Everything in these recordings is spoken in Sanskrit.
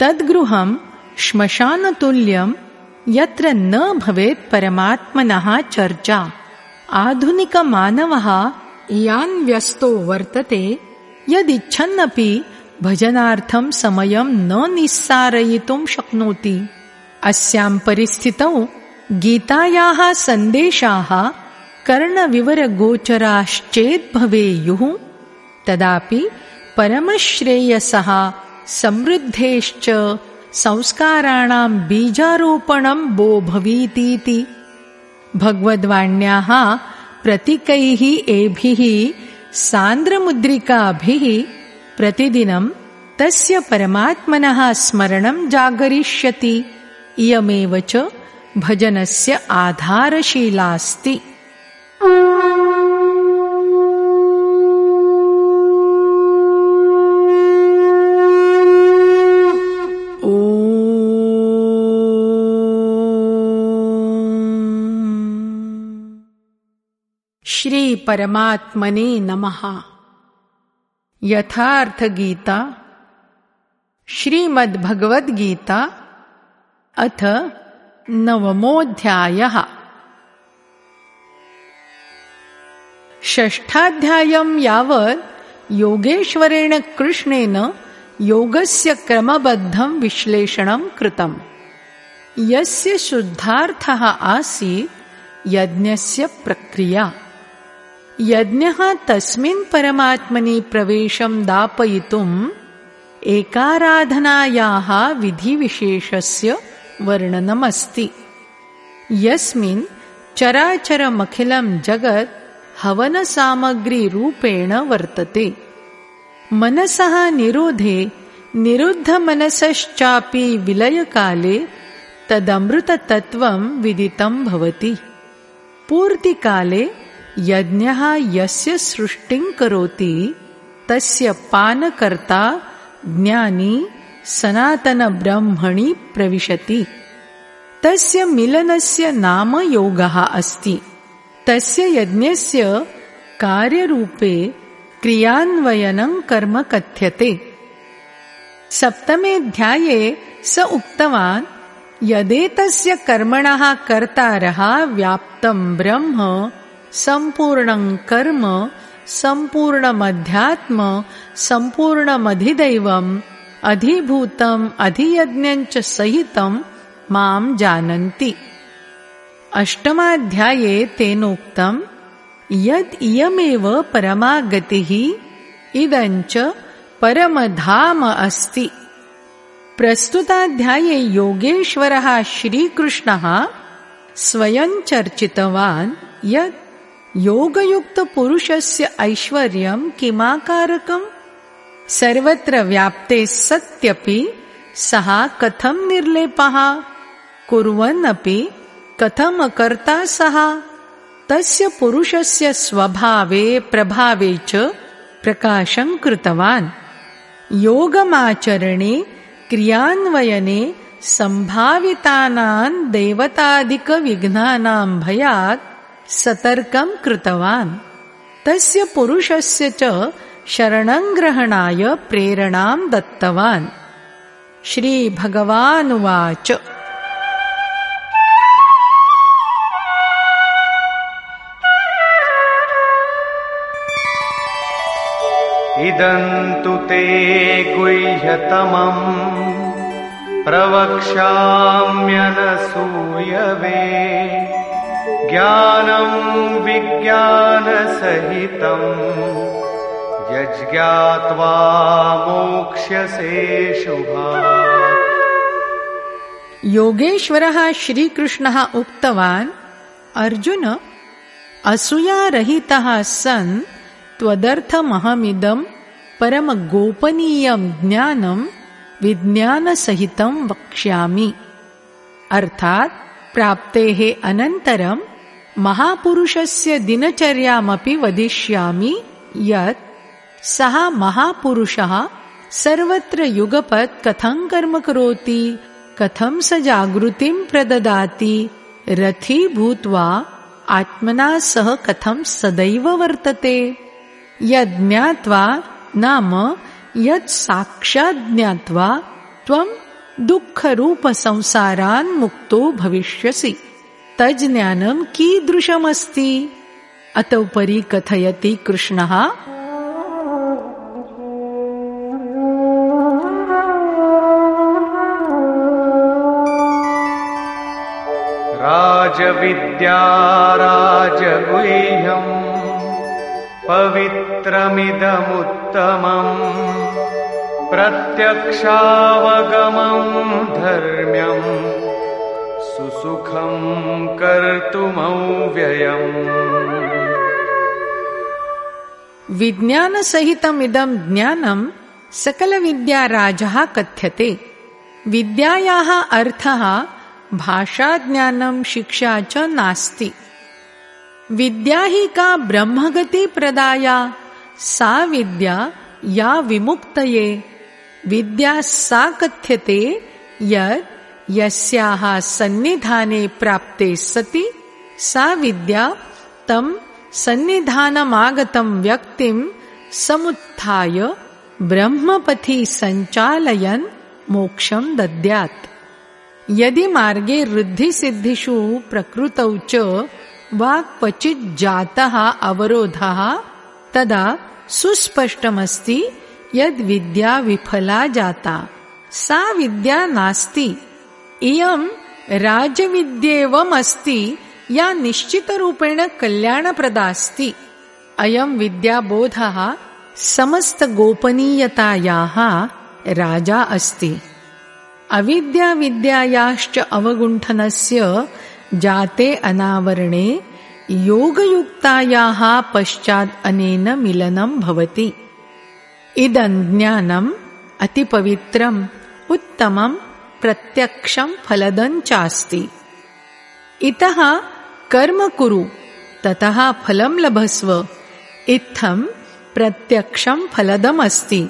तद्गृहं श्मशानतुल्यं यत्र न भवेत् परमात्मनः चर्चा। आधुनिकमानवः यान् व्यस्तो वर्तते यदिच्छन्नपि भजनार्थं समयं न निस्सारयितुं शक्नोति। अस्यां परिस्थितौ गीतायाः सन्देशाः कर्णविवरगोचराश्चेद्भवेयुः तदापि परमश्रेयसः समृद्धेश्च संस्काराणां बीजारोपणं बो भवीतीति। भगवद्वाण्याः प्रतीकैः एभिः सान्द्रमुद्रिकाभिः प्रतिदिनं तस्य परमात्मनः स्मरणं जागरिष्यति। इयमेव च भजनस्य आधारशीलास्ति श्रीपरमात्मने नमः। यथार्थगीता, श्रीमद्भगवद्गीता, अथ नवमोऽध्यायः। षष्ठाध्यायं यावत् योगेश्वरेण कृष्णेन योगस्य क्रमबद्धं विश्लेषणं कृतम्। यस्य शुद्धार्थः आसीत्, यज्ञस्य प्रक्रिया। यज्ञः तस्मिन् परमात्मनि प्रवेशं दापयितुम् एकाराधनायाः विधिविशेषस्य वर्णनमस्ति। यस्मिन् चराचरमखिलं जगत् हवनसामग्रीरूपेण वर्तते। मनसः निरोधे निरुद्धमनसश्चापि विलयकाले तदमृततत्त्वं विदितं भवति। पूर्तिकाले यज्ञः यस्य सृष्टिं करोति तस्य पानकर्ता ज्ञानी सनातनब्रह्मणि प्रविशति। तस्य मिलनस्य नाम योगः अस्ति। तस्य यज्ञस्य कार्यरूपे क्रियान्वयनं कर्म कथ्यते। सप्तमेऽध्याये स उक्तवान् यदेतस्य कर्मणः कर्तारः व्याप्तं ब्रह्म कर्म सम्पूर्णमध्यात्म सम्पूर्णमधिदैवम् अधिभूतम् अधियज्ञञ्च सहितं मां जानन्ति। अष्टमाध्याये तेनोक्तम् यद् इयमेव परमागतिः इदञ्च परमधाम अस्ति। प्रस्तुताध्याये योगेश्वरः श्रीकृष्णः स्वयं चर्चितवान् यत् योगयुक्तपुरुषस्य ऐश्वर्यं किमाकारकम्? सर्वत्र व्याप्ते सत्यपि सः कथं निर्लेपः? कुर्वन्नपि कथमकर्ता सः? तस्य पुरुषस्य स्वभावे प्रभावे च प्रकाशं कृतवान्। योगमाचरणे क्रियान्वयने सम्भावितानां देवतादिकविघ्नानां भयात् सतर्कं कृतवान्। तस्य पुरुषस्य च शरणङ्ग्रहणाय प्रेरणां दत्तवान्। श्रीभगवानुवाच। इदन्तु ते गुह्यतमम् प्रवक्ष्याम्यनसूयवे ज्ञानं विज्ञानसहितं यज्ञात्वा मोक्ष्यसे शुभा योगेश्वरः श्रीकृष्णः उक्तवान् अर्जुन असूयारहितः सन् त्वदर्थमहमिदं परमगोपनीयं ज्ञानं विज्ञानसहितं वक्ष्यामि। अर्थात् प्राप्तेः अनन्तरं महापुरुषस्य दिनचर्यामपि वदिष्यामि यत् सः महापुरुषः सर्वत्र युगपत् कथं कर्म करोति, कथं स जागृतिं प्रददाति, रथी भूत्वा आत्मना सह कथं सदैव वर्तते। यज्ञात्वा नाम यत् साक्षात् ज्ञात्वा त्वं दुःखरूपसंसारान्मुक्तो भविष्यसि। तज्ज्ञानं कीदृशमस्ति? अत उपरि कथयति कृष्णः। राजविद्या पवित्रमिदमुत्तमम् प्रत्यक्षावगमम् धर्म्यम्। विज्ञानसहितमिदं ज्ञानं सकलविद्याराजः कथ्यते। विद्यायाः अर्थः भाषाज्ञानं शिक्षा च नास्ति। विद्या हि का ब्रह्मगतिप्रदाया? सा विद्या या विमुक्तये। विद्या सा कथ्यते यत् यस्याः सन्निधाने प्राप्ते सति सा विद्या तं सन्निधानमागतं व्यक्तिं समुत्थाय ब्रह्मपथि सञ्चालयन् मोक्षं दद्यात्। यदि मार्गे वृद्धिसिद्धिषु प्रकृतौ च वा क्वचित् जातः अवरोधः तदा सुस्पष्टमस्ति यद्विद्या विफला जाता। सा विद्या नास्ति इयम् राजविद्येवमस्ति या निश्चितरूपेण कल्याणप्रदास्ति। अयम् विद्याबोधः समस्तगोपनीयतायाः राजा अस्ति। अविद्याविद्यायाश्च अवगुण्ठनस्य जाते अनावरणे योगयुक्तायाः पश्चात् अनेन मिलनं भवति। इदं ज्ञानम् अतिपवित्रम् उत्तमम् इतः कर्म कुरु ततः फलं लभस्व इत्थं प्रत्यक्षं फलदमस्ति।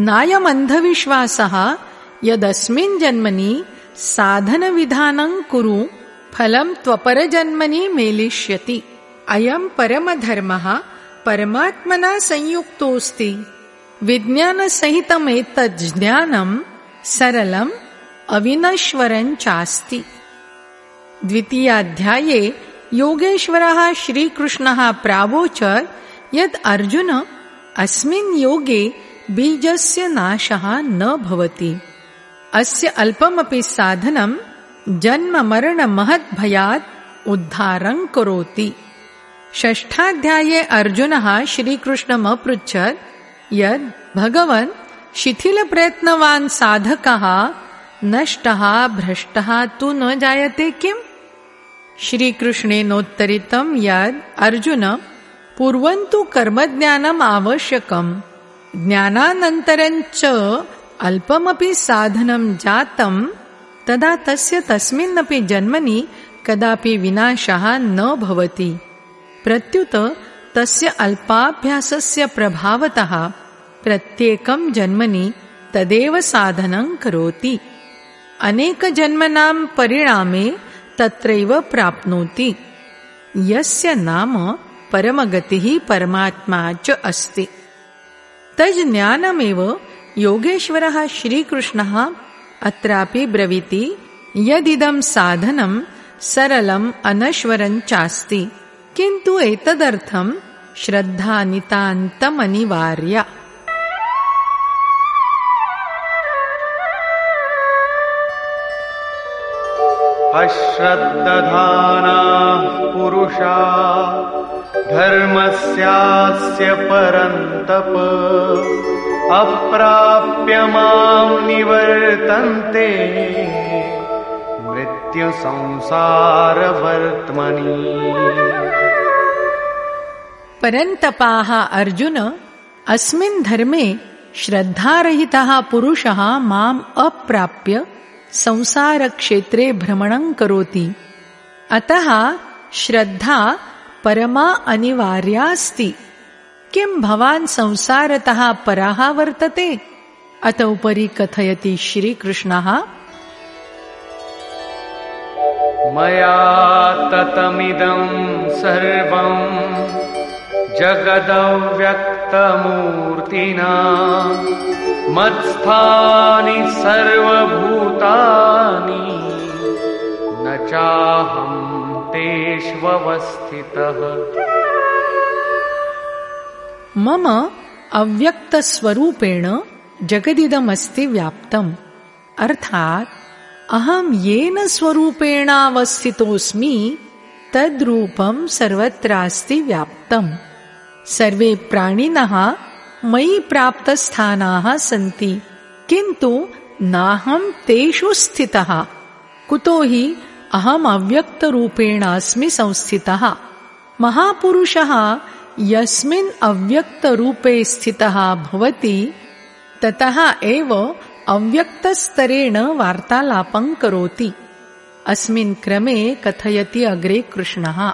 नायमन्धविश्वासः यदस्मिन् जन्मनि साधनविधानं कुरु फलं त्वपरजन्मनि मेलिष्यति। अयम् परमधर्मः परमात्मना संयुक्तोऽस्ति। विज्ञानसहितमेतज्ज्ञानम् सरलम् अविनश्वरञ्चास्ति द्वितीयाध्याये योगेश्वरः श्रीकृष्णः प्रावोचत् यत् अर्जुन, अस्मिन् योगे बीजस्य नाशः न भवति। अस्य अल्पमपि साधनं जन्ममरणमहद्भयात् उद्धारं करोति। षष्ठाध्याये अर्जुनः श्रीकृष्णमपृच्छत् यद् भगवन् शिथिलप्रयत्नवान् साधकः नष्टः भ्रष्टः तु न जायते किम्? श्रीकृष्णेनोत्तरितं यद् अर्जुन पूर्वन्तु कर्मज्ञानम् आवश्यकम्। ज्ञानानन्तरञ्च अल्पमपि साधनं जातं तदा तस्य तस्मिन्नपि जन्मनि कदापि विनाशः न भवति। प्रत्युत तस्य अल्पाभ्यासस्य प्रभावतः प्रत्येकं जन्मनि तदेव साधनं करोति अनेकजन्मनां परिणामे तत्रैव प्राप्नोति। यस्य नाम परमगतिः परमात्मा च अस्ति। तज्ज्ञानमेव योगेश्वरः श्रीकृष्णः अत्रापि ब्रवीति यदिदं साधनं सरलम् अनश्वरञ्चास्ति किन्तु एतदर्थं श्रद्धानितान्तमनिवार्या अश्रद्दधानाः पुरुषा धर्मस्यास्य परन्तप अप्राप्य माम् निवर्तन्ते। मृत्युसंसारवर्त्मनि। परन्तपाः अर्जुन अस्मिन् धर्मे श्रद्धारहितः पुरुषः माम् अप्राप्य संसारक्षेत्रे भ्रमणं करोति। अतः श्रद्धा परमा अनिवार्यास्ति किं भवान् संसारतः पराः वर्तते? अत उपरि कथयति श्रीकृष्णः। मया ततमिदं सर्वम्। जगदव्यक्त व्यक्तमूर्तिना मत्स्थानि सर्वभूतानि। न चाहं तेष्वस्थितः मम अव्यक्तस्वरूपेण जगदिदमस्ति व्याप्तम्। अर्थात्, अहं येन स्वरूपेणावस्थितोऽस्मि, तद्रूपं सर्वत्रास्ति व्याप्तम्। सर्वे प्राणिनः मयि प्राप्तस्थानाः सन्ति किन्तु नाहं तेषु स्थितः। कुतो हि अहम् अव्यक्तरूपेणास्मि संस्थितः। महापुरुषः यस्मिन् अव्यक्तरूपे स्थितः भवति ततः एव अव्यक्तस्तरेण वार्तालापं करोति। अस्मिन् क्रमे कथयति अग्रे कृष्णः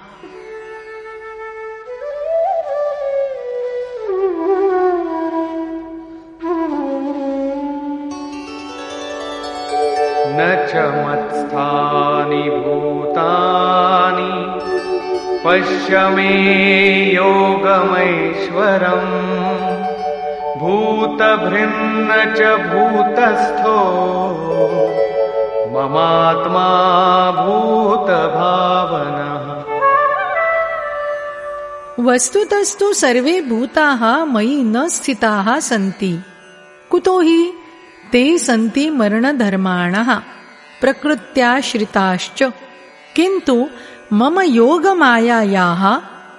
न च मत्स्थानि भूतानि पश्य मे योगमैश्वरम्। भूतभृन्न च भूतस्थो ममात्मा भूतभावनः। वस्तुतस्तु सर्वे भूताः मयि न स्थिताः सन्ति। कुतो हि ते सन्ति मरणधर्माणः प्रकृत्याश्रिताश्च। किन्तु मम योगमायायाः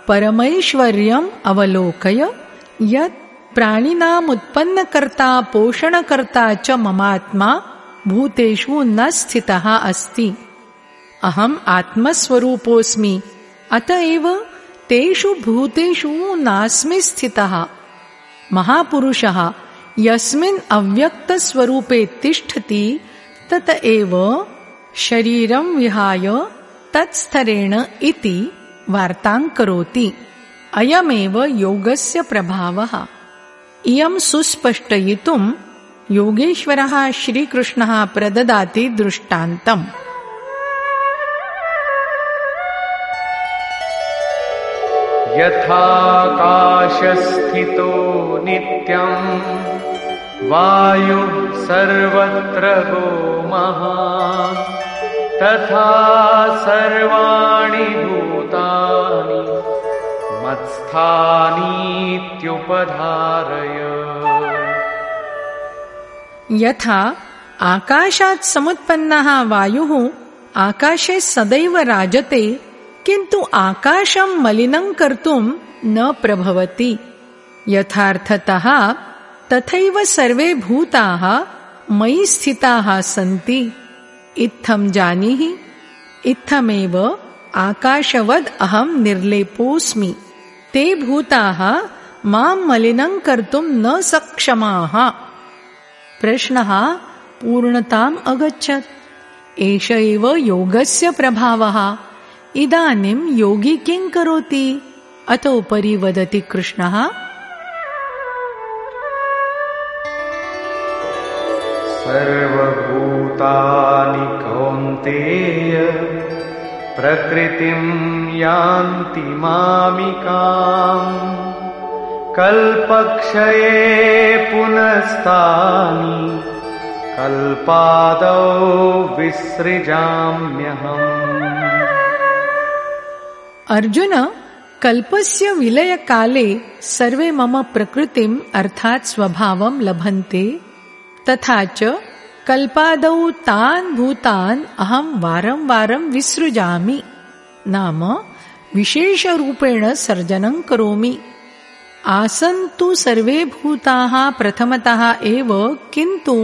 परमैश्वर्यम् अवलोकय यत् प्राणिनामुत्पन्नकर्ता पोषणकर्ता च ममात्मा भूतेषु न स्थितः अस्ति। अहम् आत्मस्वरूपोऽस्मि। अत एव तेषु भूतेषु नास्मि स्थितः। महापुरुषः यस्मिन् अव्यक्तस्वरूपे तिष्ठति तत एव शरीरं विहाय तत्स्थरेण इति वार्तां करोति। अयमेव योगस्य प्रभावः। इयं सुस्पष्टयितुं योगेश्वरः श्रीकृष्णः प्रददाति दृष्टान्तम् यथाकाशस्थितो नित्यम् वायुः सर्वत्र गो महान् तथा सर्वाणि भूतानि मत्स्थानीत्युपधारय। यथा आकाशात् समुत्पन्नः वायुः आकाशे सदैव राजते किन्तु आकाशं मलिनं कर्तुं न प्रभवति। यथार्थतः तथैव सर्वे भूताः मयि स्थिताः सन्ति। इत्थं जानीहि इत्थमेव आकाशवद् अहं निर्लेपोऽस्मि। ते भूताः मां मलिनं कर्तुं न सक्षमाः। प्रश्नः पूर्णताम् अगच्छत्। एष एव योगस्य प्रभावः। इदानीं योगी किं करोति? अत उपरि वदति कृष्णः सर्वभूतानि कौन्तेय प्रकृतिं यान्ति मामिकाम् कल्पक्षये पुनस्तानि कल्पादौ विसृजाम्यहम्। अर्जुन, कल्पस्य विलयकाले सर्वे मम प्रकृतिम् अर्थात् स्वभावं लभन्ते। तथा च कल्पादौ तान् भूतान् अहं वारं वारं विसृजामि। नाम विशेषरूपेण सर्जनं करोमि। आसन् तु सर्वे भूताः प्रथमतः एव किन्तु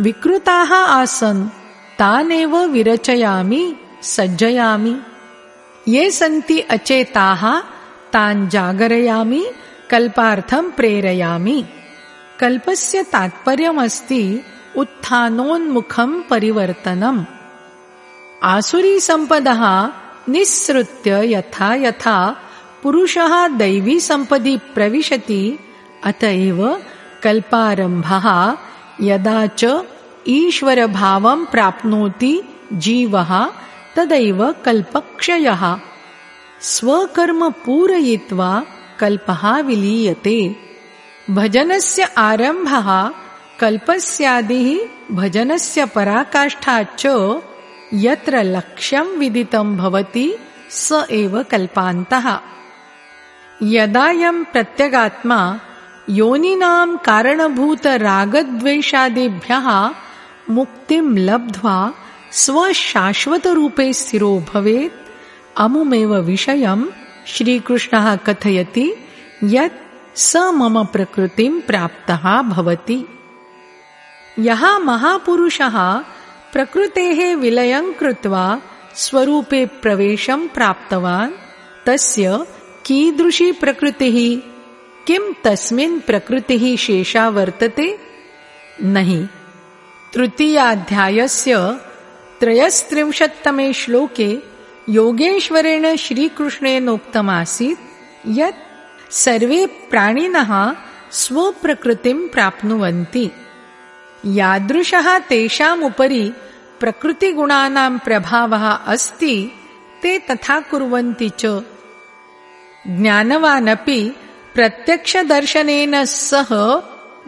विकृताः आसन् तानेव विरचयामि सज्जयामि। ये सन्ति अचेताः तान् जागरयामि कल्पार्थं प्रेरयामि कल्पस्य तात्पर्यमस्ति उत्थानोन्मुखं परिवर्तनम्। आसुरीसम्पदः निःसृत्य यथा यथा पुरुषः दैवीसम्पदि प्रविशति अत एव कल्पारम्भः यदा च ईश्वरभावं प्राप्नोति जीवः तदैव कल्पक्षयः। स्वकर्म पूरयित्वा कल्पः विलीयते भजनस्य आरम्भः कल्पस्यादिः भजनस्य पराकाष्ठा च यत्र लक्ष्यं विदितं भवति स एव कल्पान्तः। यदायं प्रत्यगात्मा योनिनां कारणभूतरागद्वेषादिभ्यः मुक्तिं लब्ध्वा स्वशाश्वतरूपे स्थिरो भवेत् अमुमेव विषयं श्रीकृष्णः कथयति यत् स मम प्रकृतिं प्राप्तः भवति। यः महापुरुषः प्रकृतेः विलयं कृत्वा स्वरूपे प्रवेशं प्राप्तवान् तस्य कीदृशी प्रकृतिः? किं तस्मिन् प्रकृतिः शेषा वर्तते? नहि। तृतीयाध्यायस्य त्रयस्त्रिंशत्तमे श्लोके योगेश्वरेण श्रीकृष्णेनोक्तमासीत् यत् सर्वे प्राणिनः स्वप्रकृतिं प्राप्नुवन्ति। यादृशः तेषामुपरि प्रकृतिगुणानां प्रभावः अस्ति ते तथा कुर्वन्ति च। ज्ञानवानपि प्रत्यक्षदर्शनेन सह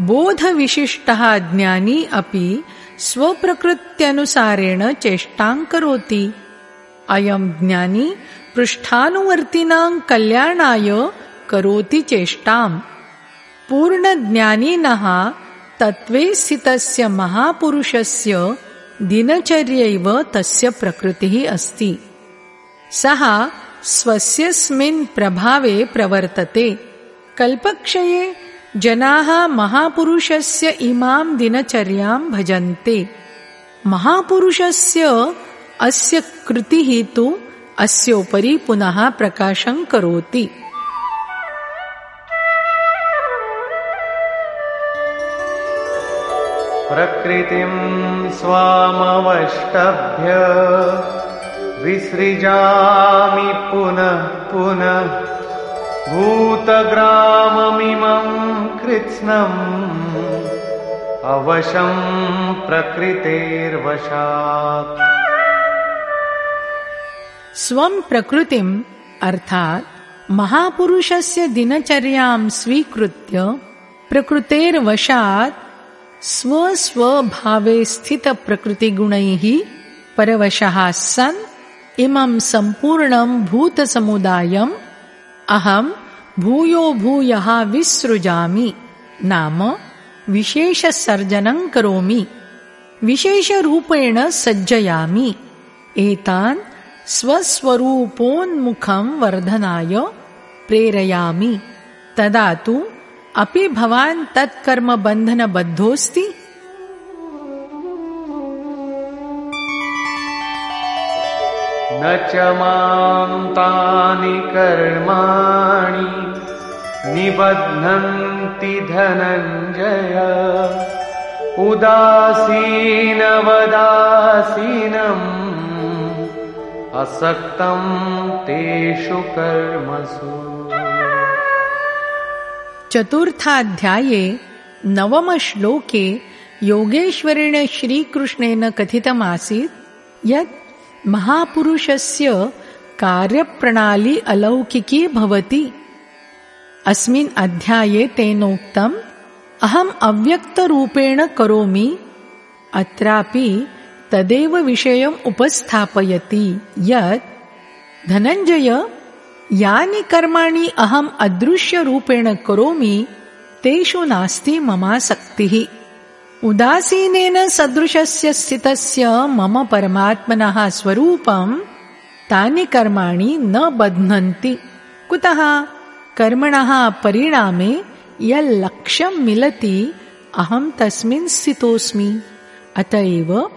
बोधविशिष्टः ज्ञानी अपि स्वप्रकृत्यनुसारेण चेष्टां करोति। अयं ज्ञानी पृष्ठानुवर्तिनां कल्याणाय करोति चेष्टाम्। पूर्णज्ञानिनः तत्त्वे स्थितस्य महापुरुषस्य दिनचर्यैव तस्य प्रकृतिः अस्ति। सः स्वस्यस्मिन् प्रभावे प्रवर्तते। कल्पक्षये जनाः महापुरुषस्य इमां दिनचर्यां भजन्ते। महापुरुषस्य अस्य कृतिः तु अस्योपरि पुनः प्रकाशं करोति प्रकृतिं स्वामवष्टभ्य विसृजामि पुनः पुनः भूतग्राममिमं कृत्स्नम् अवशं प्रकृतेर्वशात्। स्वं प्रकृतिम् अर्थात् महापुरुषस्य दिनचर्यां स्वीकृत्य प्रकृतेर्वशात् स्वस्वभावे स्थितप्रकृतिगुणैः परवशः सन् इमं सम्पूर्णं भूतसमुदायम् अहं भूयो भूयः विसृजामि। नाम विशेषसर्जनं करोमि। विशेषरूपेण सज्जयामि। एतान् स्वस्वरूपोन्मुखं वर्धनाय प्रेरयामि। तदा तु अपि भवान तत्कर्म बंधन तत्कर्मबन्धनबद्धोऽस्ति? न च माँ तानि कर्माणि निबध्नन्ति धनञ्जय। उदासीनवदासीनम् असक्तं तेषु कर्मसु। चतुर्थाध्याये नवमश्लोके योगेश्वरेण श्रीकृष्णेन कथितमासीत् यत् महापुरुषस्य कार्यप्रणाली अलौकिकी भवति। अस्मिन् अध्याये तेनोक्तम्, अहम् अव्यक्तरूपेण करोमि, अत्रापि तदेव विषयम् उपस्थापयति, यत् धनञ्जय यानि कर्माणि अहम् अदृश्यरूपेण करोमि तेषु नास्ति ममासक्तिः उदासीनेन सदृशस्य स्थितस्य मम परमात्मनः स्वरूपं तानि कर्माणि न बध्नन्ति। कुतः? कर्मणः परिणामे यल्लक्ष्यं मिलति अहं तस्मिन् स्थितोऽस्मि। अत एव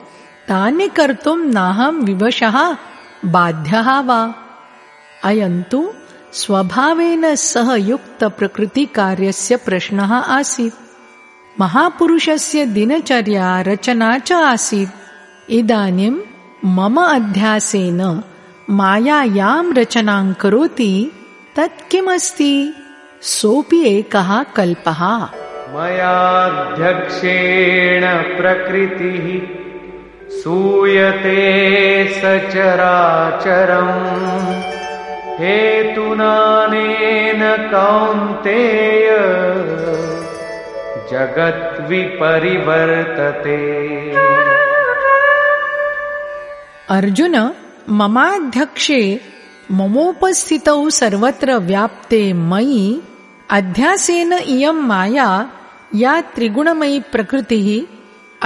तानि कर्तुं नाहं विवशः बाध्यः वा अयं तु स्वभावेन सह युक्तप्रकृतिकार्यस्य प्रश्नः आसीत्। महापुरुषस्य दिनचर्या रचना च आसीत्। इदानीं मम अध्यासेन मायायां रचनां करोति तत् किमस्ति सोऽपि एकः कल्पः। मयाध्यक्षेण प्रकृतिः सूयते सचराचरम्। हेतुनानेन कौन्तेय जगद्विपरिवर्तते। अर्जुन ममाध्यक्षे ममोपस्थितौ सर्वत्र व्याप्ते मयि अध्यासेन इयं माया या त्रिगुणमयी प्रकृतिः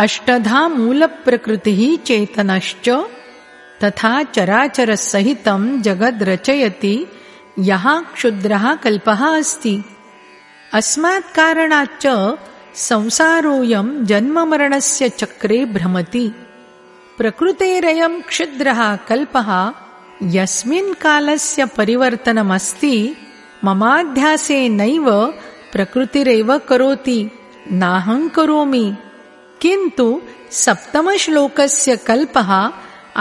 अष्टधा मूलप्रकृतिः चेतनश्च तथा चराचर सहित चराचरसहितं जगद्रचयति यः क्षुद्रः कल्पः अस्ति। अस्मात् कारणाच्च संसारोऽयं जन्ममरणस्य चक्रे भ्रमति। प्रकृतेरयं क्षुद्रः कल्पः यस्मिन् कालस्य परिवर्तनमस्ति ममाध्यासेनैव प्रकृतिरेव करोति, नाहं करोमि। किन्तु सप्तमश्लोकस्य कल्पः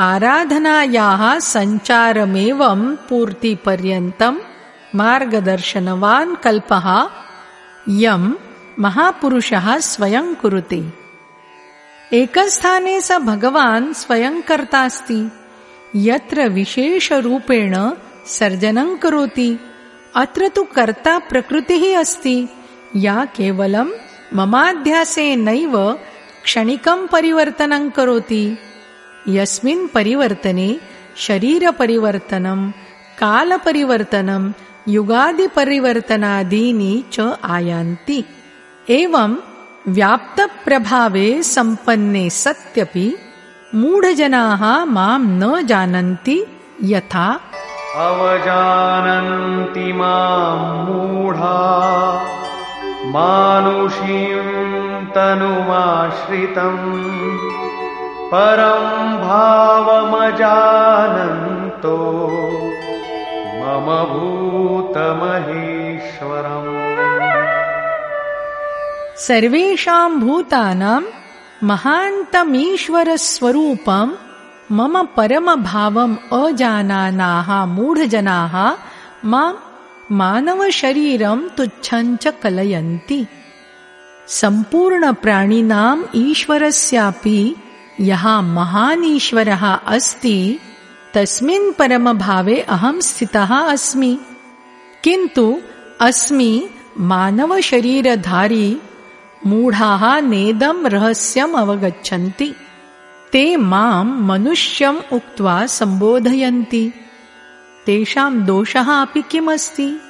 आराधनायाः सञ्चारमेवं पूर्तिपर्यन्तं मार्गदर्शनवान् कल्पः यं महापुरुषः स्वयं कुरुते। एकस्थाने स भगवान् स्वयं कर्तास्ति यत्र विशेषरूपेण सर्जनं करोति अत्र तु कर्ता प्रकृतिः अस्ति। या केवलं ममाध्यासेनैव क्षणिकं परिवर्तनं करोति यस्मिन् परिवर्तने शरीरपरिवर्तनं कालपरिवर्तनं युगादिपरिवर्तनादीनि च आयान्ति। एवं व्याप्तप्रभावे सम्पन्ने सत्यपि मूढजनाः मां न जानन्ति यथा। अवजानन्ति मां मूढा मानुषीं तनुमाश्रितम् परं भावमजानन्तो मम भूतमहेश्वरम्। सर्वेषां भूतानां महान्तमीश्वरस्वरूपं मम परमभावम् अजानानाः मूढजनाः मां मानवशरीरं तुच्छञ्च कलयन्ति। सम्पूर्णप्राणिनाम् ईश्वरस्यापि यः महान् ईश्वरः अस्ति तस्मिन् परमभावे अहं स्थितः अस्मि। किन्तु अस्मि मानवशरीरधारी मूढाः नेदं रहस्यम् अवगच्छन्ति। ते मां मनुष्यम् उक्त्वा सम्बोधयन्ति। तेषां दोषः अपि किमस्ति?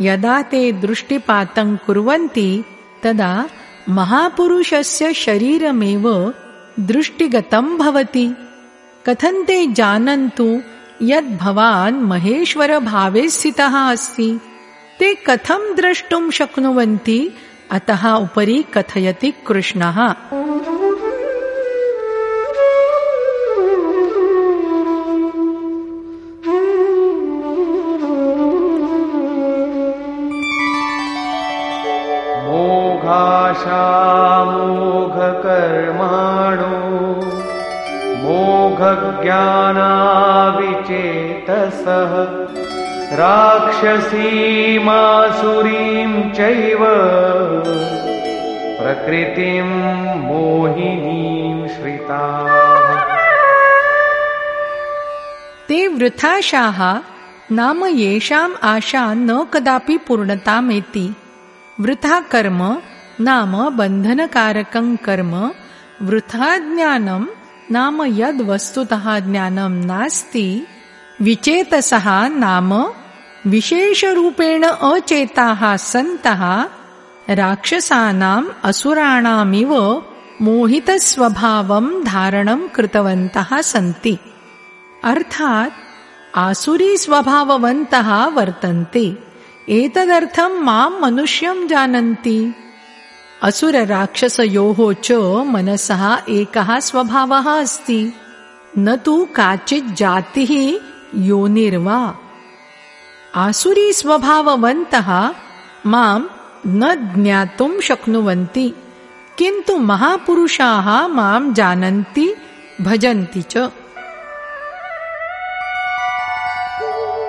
यदा ते दृष्टिपातं कुर्वन्ति तदा महापुरुषस्य शरीरमेव दृष्टिगतं भवति। कथन्ते जानन्तु यद् भवान् महेश्वरभावे स्थितः अस्ति। ते कथं द्रष्टुं शक्नुवन्ति? अतः उपरि कथयति कृष्णः। मोघकर्माणो मोघज्ञानाविचेतसः राक्षसीमासुरीं चैव प्रकृतिं मोहिनीं श्रिता। ते वृथाशाः, नाम येषाम् आशा न कदापि पूर्णतामेति। वृथा कर्म नाम बन्धनकारकं कर्म वृथा नाम यद् वस्तुतः ज्ञानं नास्ति विचेतसः नाम विशेषरूपेण अचेताः सन्तः राक्षसानाम् असुराणामिव मोहितस्वभावं धारणं कृतवन्तः सन्ति। अर्थात् आसुरीस्वभाववन्तः वर्तन्ते। एतदर्थं मां मनुष्यं जानन्ति असुरराक्षसयोः च मनसः एकः स्वभावः अस्ति। न तु काचित् जातिः योनिर्वा। आसुरीस्वभाववन्तः मां न ज्ञातुं शक्नुवन्ति। किन्तु महापुरुषाः मां जानन्ति भजन्ति च।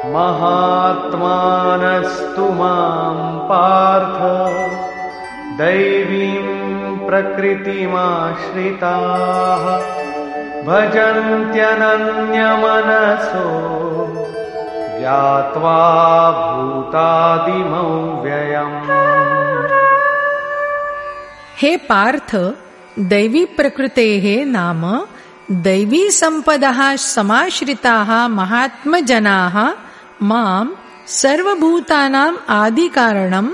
महात्मानस्तु मां पार्थ दैवीं प्रकृतिमाश्रिताः भजन्त्यनन्यमनसो ज्ञात्वा भूतादिमौ व्ययम् हे पार्थ दैवीप्रकृतेः नाम दैवीसम्पदः समाश्रिताः महात्मजनाः माम् सर्वभूतानाम् आदिकारणम्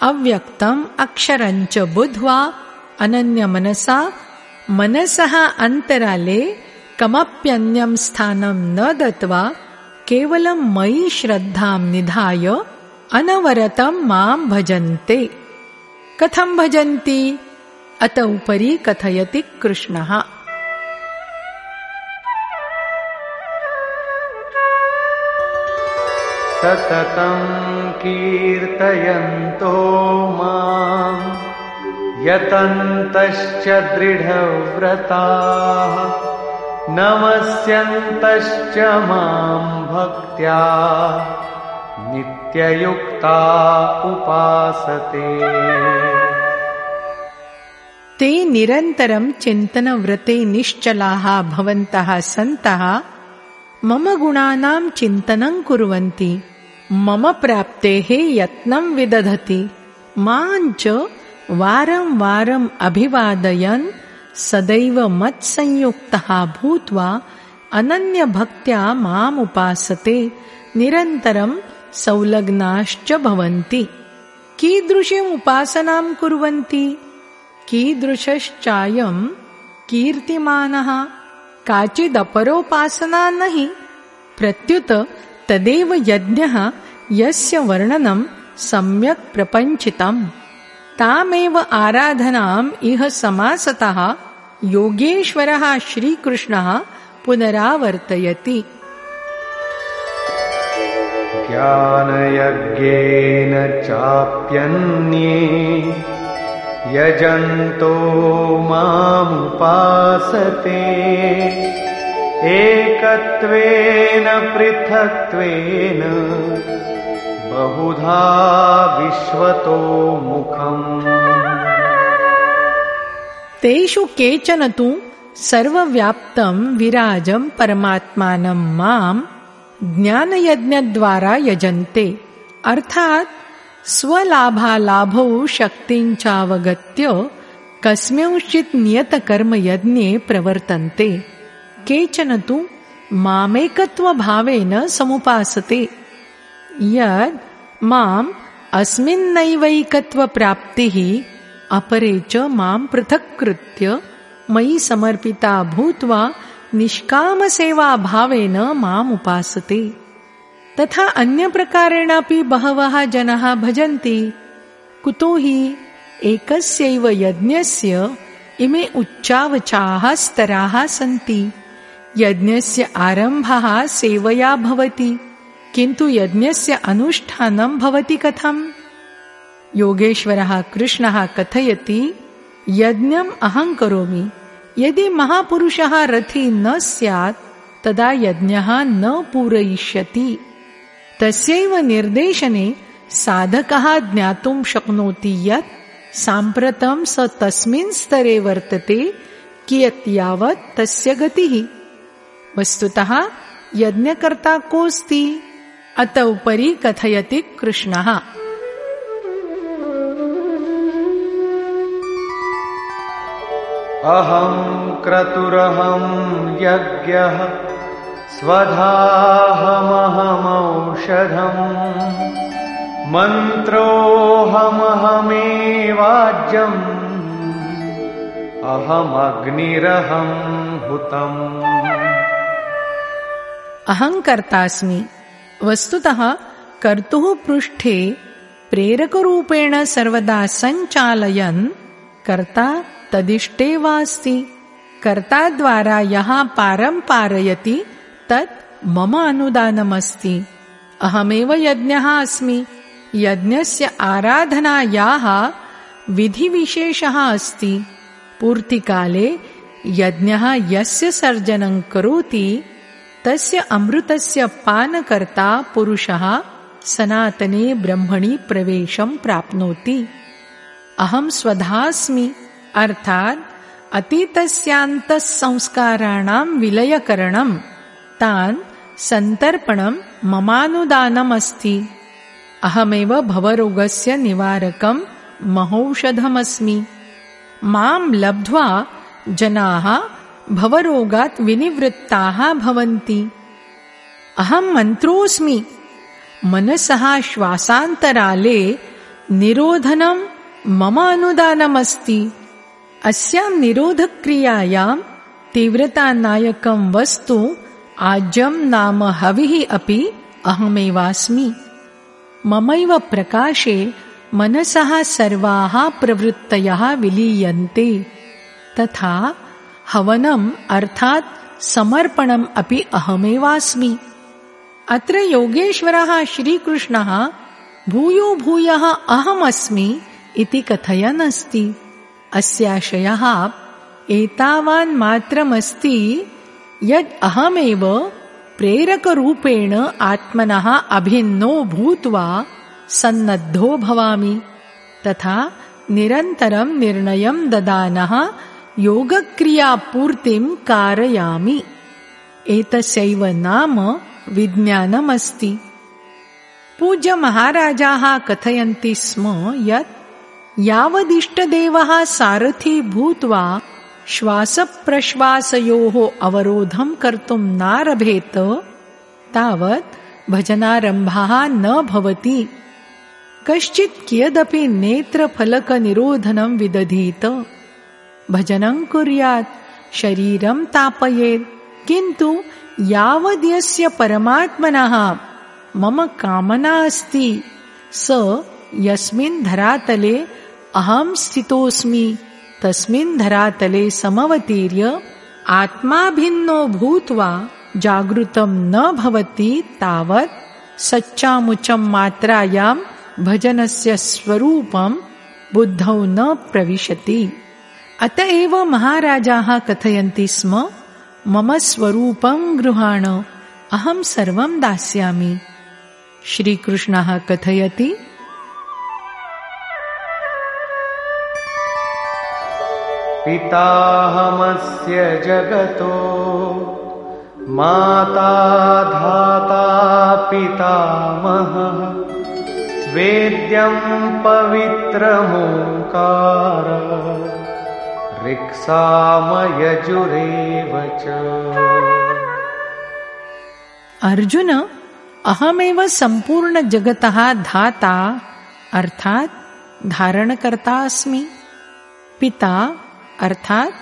अव्यक्तम् अक्षरञ्च बुद्ध्वा अनन्यमनसा मनसः अन्तराले कमप्यन्यं स्थानं न दत्त्वा केवलं मयि श्रद्धां निधाय अनवरतं मां भजन्ते। कथं भजन्ति? अत उपरि कथयति कृष्णः सततं कीर्तयन्तो माम् यतन्तश्च दृढव्रताः नमस्यन्तश्च माम् भक्त्या नित्ययुक्ता उपासते। ते निरन्तरं चिन्तनव्रते निश्चलाः भवन्तः सन्तः मम गुणानां चिन्तनं कुर्वन्ति मम प्राप्तेः यत्नं विदधति। माञ्च वारं वारम् अभिवादयन् सदैव मत्संयुक्तः भूत्वा अनन्यभक्त्या मामुपासते निरन्तरं संलग्नाश्च भवन्ति। कीदृशीम् उपासनां कुर्वन्ति? कीदृशश्चायं कीर्तिमानः? काचिदपरोपासना न हि प्रत्युत तदेव यज्ञः यस्य वर्णनं सम्यक् प्रपञ्चितम्। तामेव आराधनाम् इह समासतः योगेश्वरः श्रीकृष्णः पुनरावर्तयति। ज्ञानयज्ञेन चाप्यन्ये यजन्तो मामुपासते एकत्वेन पृथक्त्वेन बहुधा विश्वतो मुखम्। तेषु केचन तु सर्वव्याप्तं विराजं परमात्मानं माम् ज्ञानयज्ञद्वारा यजन्ते। अर्थात् स्वलाभालाभौ शक्तिञ्चावगत्य कस्मिंश्चित् नियतकर्मयज्ञे प्रवर्तन्ते केचन तु मामेकत्वभावेन समुपासते। यद् माम् अस्मिन्नैवैकत्वप्राप्तिः, अपरे च माम् पृथक्कृत्य मयि समर्पिता भूत्वा निष्कामसेवाभावेन मामुपासते तथा अन्यप्रकारेणापि बहवः जनाः भजन्ति। कुतो हि एकस्यैव यज्ञस्य इमे उच्चावचाः स्तराः सन्ति। यज्ञस्य आरम्भः सेवया भवति किन्तु यज्ञस्य अनुष्ठानं भवति कथम्? योगेश्वरः कृष्णः कथयति यज्ञम् अहं करोमि। यदि महापुरुषः रथी न स्यात् तदा यज्ञः न पूरयिष्यति। तस्यैव निर्देशने साधकः ज्ञातुं शक्नोति यत् साम्प्रतं स तस्मिन् स्तरे वर्तते कियत् यावत् तस्य गतिः वस्तुतः यज्ञकर्ता कोऽस्ति अत उपरि कथयति कृष्णः। अहं क्रतुरहं यज्ञः स्वधाहमहमौषधम्। मन्त्रोऽहमहमेवाज्यम् अहमग्निरहं हुतम्। अहङ्कर्तास्मि वस्तुतः कर्तुः पृष्ठे प्रेरकरूपेण सर्वदा सञ्चालयन् कर्ता तदिष्टेवास्ति कर्ताद्वारा यः पारं पारयति तत् मम अनुदानमस्ति। अहमेव यज्ञः अस्मि। यज्ञस्य आराधनायाः विधिविशेषः अस्ति। पूर्तिकाले यज्ञः यस्य सर्जनं करोति तस्य अमृतस्य पानकर्ता पुरुषः सनातने ब्रह्मणि प्रवेशं प्राप्नोति। अहं स्वधास्मि अर्थात् अतीतस्यान्तः संस्काराणां विलयकरणं तान् सन्तर्पणं ममानुदानमस्ति। अहमेव भवरोगस्य निवारकं महौषधमस्मि। मां लब्ध्वा जनाः भवरोगात् विनिवृत्ताः भवन्ति। अहं मन्त्रोऽस्मि। मनसः श्वासान्तराले निरोधनं मम अनुदानमस्ति। अस्यां निरोधक्रियायां तीव्रतानायकं वस्तु आज्यं नाम हविः अपि अहमेवास्मि। ममैव प्रकाशे मनसः सर्वाः प्रवृत्तयः विलीयन्ते। तथा हवनम् अर्थात् समर्पणम् अपि अहमेवास्मि। अत्र योगेश्वरः श्रीकृष्णः भूयो भूयः अहमस्मि इति कथयन् अस्ति। अस्याशयः एतावान् मात्रमस्ति यद् अहमेव प्रेरकरूपेण आत्मनः अभिन्नो भूत्वा सन्नद्धो भवामि। तथा निरन्तरं निर्णयं ददानः योगक्रियापूर्तिं कारयामि। एतस्यैव नाम विज्ञानमस्ति। पूज्यमहाराजाः कथयन्ति स्म यत् यावदिष्टदेवः सारथी भूत्वा श्वासप्रश्वासयोः अवरोधं कर्तुं नारभेत तावत् भजनारम्भः न भवति। कश्चित् कियदपि नेत्रफलकनिरोधनं विदधीत भजनं कुर्यात् शरीरं तापयेत्। किन्तु यावद्यस्य परमात्मनः मम कामना अस्ति। स यस्मिन् धरातले अहं स्थितोऽस्मि। तस्मिन् धरातले समवतीर्य आत्माभिन्नो भूत्वा जागृतं न भवति तावत् सच्चामुचं मात्रायां भजनस्य स्वरूपं बुद्धौ न प्रविशति अत एव महाराजाः कथयन्ति स्म, मम स्वरूपं गृहाण, अहं सर्वं दास्यामि। श्रीकृष्णः कथयति, पिताहमस्य जगतो, माता धाता पितामहः, वेद्यं पवित्रमोङ्कार। अर्जुन, अहमेव संपूर्ण जगतः धाता, अर्थात धारणकर्ता अस्मि। पिता, अर्थात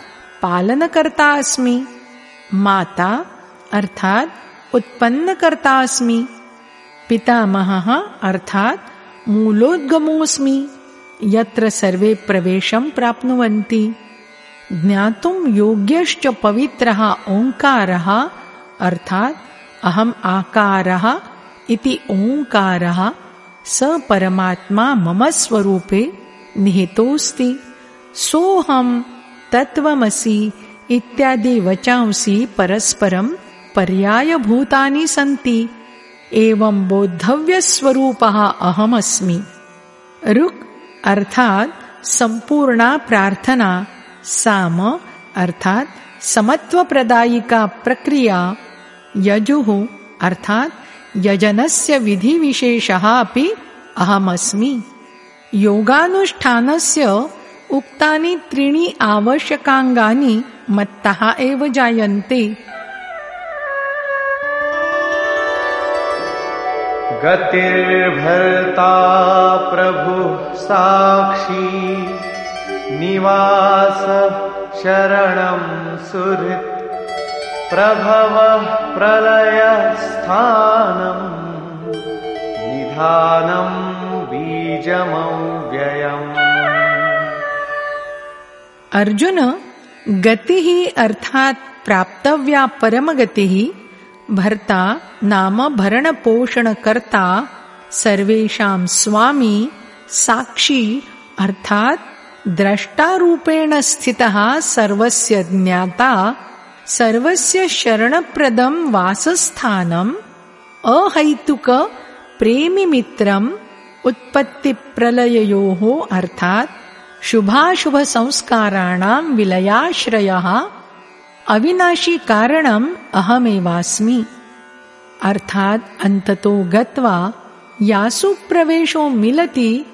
पालनकर्ता अस्मि। माता, अर्थात उत्पन्नकर्ता अस्मि। पितामहः, अर्थात मूलोद्गमोऽस्मि। यत्र सर्वे प्रवेशं प्राप्नुवन्ति। ज्ञातुं योग्यश्च पवित्रः ओङ्कारः, अर्थात् अहम् आकारः इति ओङ्कारः, स परमात्मा मम स्वरूपे निहितोऽस्ति। सोऽहं तत्त्वमसि इत्यादि वचांसि परस्परं पर्यायभूतानि सन्ति। एवं बोद्धव्यस्वरूपः अहमस्मि। ऋक् अर्थात् सम्पूर्णा प्रार्थना। साम, अर्थात् समत्वप्रदायिका प्रक्रिया, यजुः, अर्थात् यजनस्य विधिविशेषः अपि अहमस्मि। योगानुष्ठानस्य उक्तानि त्रीणि आवश्यकाङ्गानि मत्तः एव जायन्ते। गतिर्भर्ता प्रभु साक्षी। निवास शरणं सुहृत् प्रभवः प्रलयस्थानम् निधानं बीजमव्ययम्। अर्जुन गतिः अर्थात् प्राप्तव्या परमगतिः, भर्ता नाम भरणपोषणकर्ता, सर्वेषां स्वामी साक्षी अर्थात् द्रष्टारूपेण स्थितः सर्वस्य ज्ञाता सर्वस्य शरणप्रदं वासस्थानम् अहैतुक प्रेमिमित्रम् उत्पत्तिप्रलययोः अर्थात् शुभाशुभसंस्काराणां विलयाश्रयः अविनाशी कारणम् अहमेवास्मि। अर्थात् अन्ततो गत्वा यासु प्रवेशो मिलति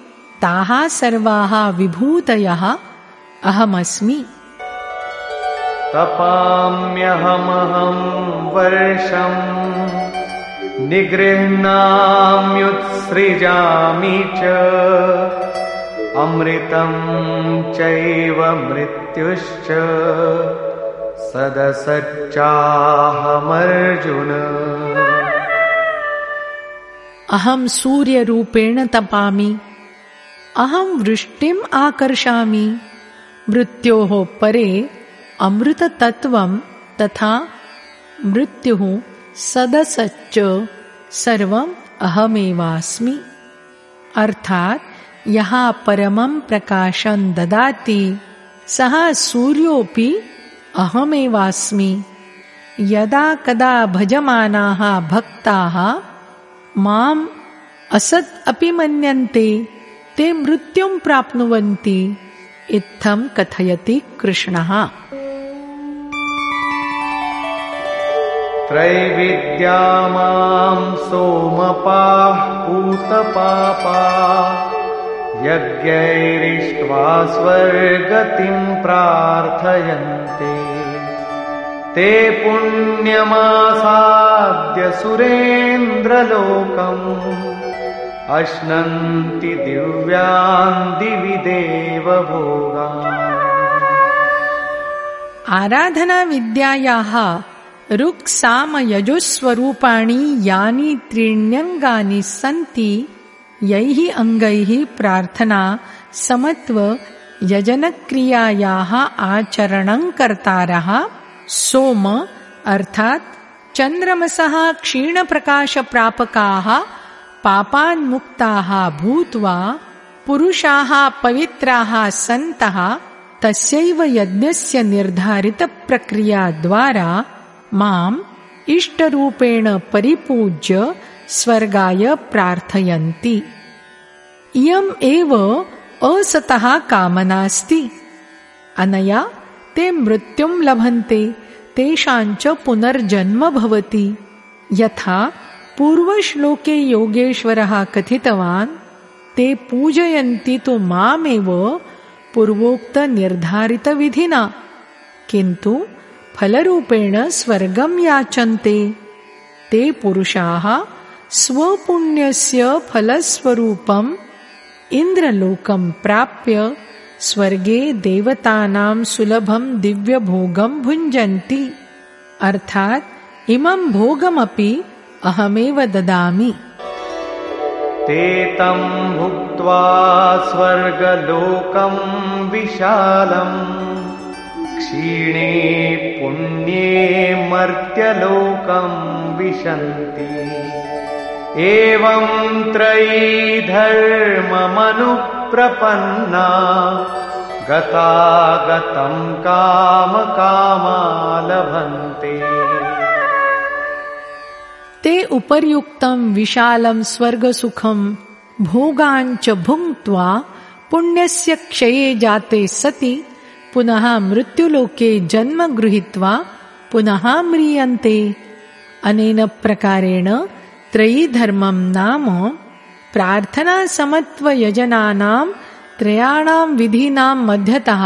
ताः सर्वाः विभूतयः अहमस्मि। तपाम्यहमहं वर्षम् निगृह्णाम्युत्सृजामि च। अमृतं चैव मृत्युश्च सदसच्चाहमर्जुन। अहं सूर्यरूपेण तपामि। अहं वृष्टिम् आकर्षामि। मृत्योः परे अमृततत्त्वं तथा मृत्युः सदसच्च सर्वम् अहमेवास्मि। अर्थात् यः परमं प्रकाशं ददाति, सः सूर्योऽपि अहमेवास्मि। यदा कदा भजमानाः भक्ताः माम् असत् अपि मन्यन्ते ते मृत्युं प्राप्नुवन्ति। इत्थं कथयति कृष्णः। त्रैविद्या माँ सोमपाः पूतपापा, यज्ञैरिष्ट्वा स्वर्गतिं प्रार्थयन्ते। ते पुण्यमासाद्य सुरेन्द्रलोकम्। अश्नन्ति दिव्यान् दिवि देवभोगा आराधनाविद्यायाः ऋक्सामयजुस्वरूपाणि यानि त्रीण्यङ्गानि सन्ति यैः अङ्गैः प्रार्थना समत्व यजनक्रियायाः आचरणं कर्तारः सोम अर्थात् चन्द्रमसः क्षीणप्रकाशप्रापकाः पापान्मुक्ताः भूत्वा पुरुषाः पवित्राः सन्तः तस्यैव यज्ञस्य निर्धारितप्रक्रियाद्वारा माम् इष्टरूपेण परिपूज्य स्वर्गाय प्रार्थयन्ति। इयम् एव असतः कामनास्ति। अनया ते मृत्युं लभन्ते तेषाञ्च पुनर्जन्म भवति। यथा पूर्वश्लोके योगेश्वरः कथितवान् ते पूजयन्ति तु मामेव पूर्वोक्तनिर्धारितविधिना किन्तु फलरूपेण स्वर्गं याचन्ते। ते पुरुषाः स्वपुण्यस्य फलस्वरूपम् इन्द्रलोकं प्राप्य स्वर्गे देवतानां सुलभं दिव्यभोगं भुञ्जन्ति। अर्थात् इमं भोगमपि अहमेव ददामि। ते तं भुक्त्वा स्वर्गलोकं विशालम् क्षीणे पुण्ये मर्त्यलोकं विशन्ति। एवं त्रयी धर्ममनुप्रपन्ना गतागतं कामकामा लभन्ते ते उपर्युक्तं विशालं स्वर्गसुखं भोगाञ्च भुङ्क्त्वा पुण्यस्य क्षये जाते सति पुनः मृत्युलोके जन्म गृहीत्वा पुनः म्रियन्ते। अनेन प्रकारेण त्रयीधर्मं नाम प्रार्थनासमत्वयजनानां त्रयाणां विधीनां मध्यतः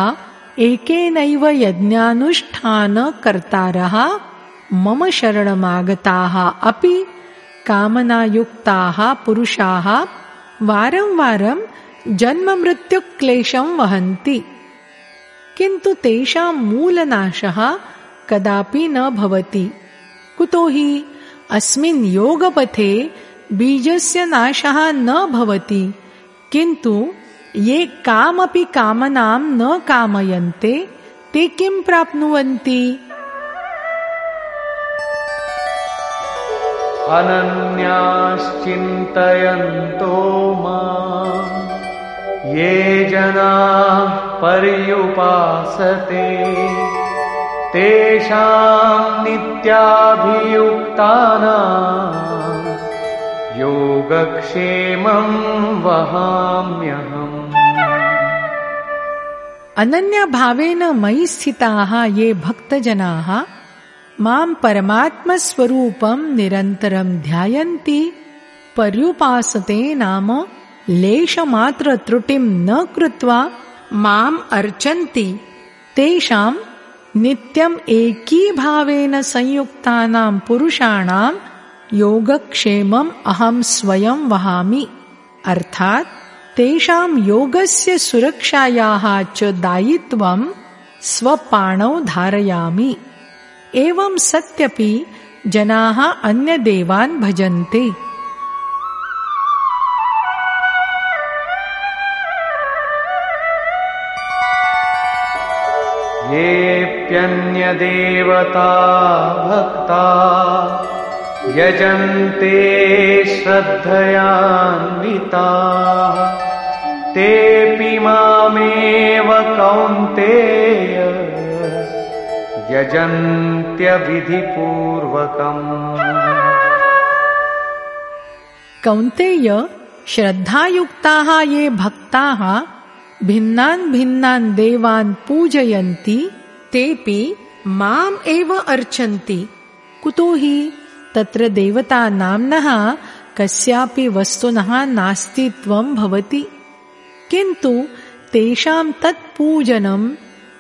एकेनैव यज्ञानुष्ठानकर्तारः मम शरणमागताः अपि कामनायुक्ताः पुरुषाः वारं वारं जन्ममृत्युक्लेशं वहन्ति। किन्तु तेषां मूलनाशः कदापि न भवति। कुतो हि अस्मिन् योगपथे बीजस्य नाशः न भवति। किन्तु ये कामपि कामनां न कामयन्ते, ते किं प्राप्नुवन्ति? अनन्याश्चिन्तयन्तो मा ये जनाः पर्युपासते। तेषां नित्याभियुक्तानां योगक्षेमं वहाम्यहम्। अनन्यभावेन मयि स्थिताः ये भक्तजनाः मां परमात्मस्वरूपं निरन्तरं ध्यायन्ति पर्युपासते नाम लेशमात्रत्रुटिं न कृत्वा माम् अर्चन्ति। तेषाम् नित्यम् एकीभावेन संयुक्तानां पुरुषाणां योगक्षेमम् अहं स्वयं वहामि। अर्थात् तेषां योगस्य सुरक्षायाः च दायित्वं स्वपाणौ धारयामि एवं सत्यपि जनाः अन्यदेवान् भजन्ते। येऽप्यन्यदेवता भक्ता यजन्ते श्रद्धयान्विता। तेऽपि मामेव कौन्तेय कौन्तेय श्रद्धायुक्ताः ये भक्ताः भिन्नान् भिन्नान् देवान् पूजयन्ति तेऽपि माम् एव अर्चन्ति। कुतो हि तत्र देवता नाम्नः कस्यापि वस्तुनः नास्तित्वं भवति। किन्तु तेषां तत्पूजनं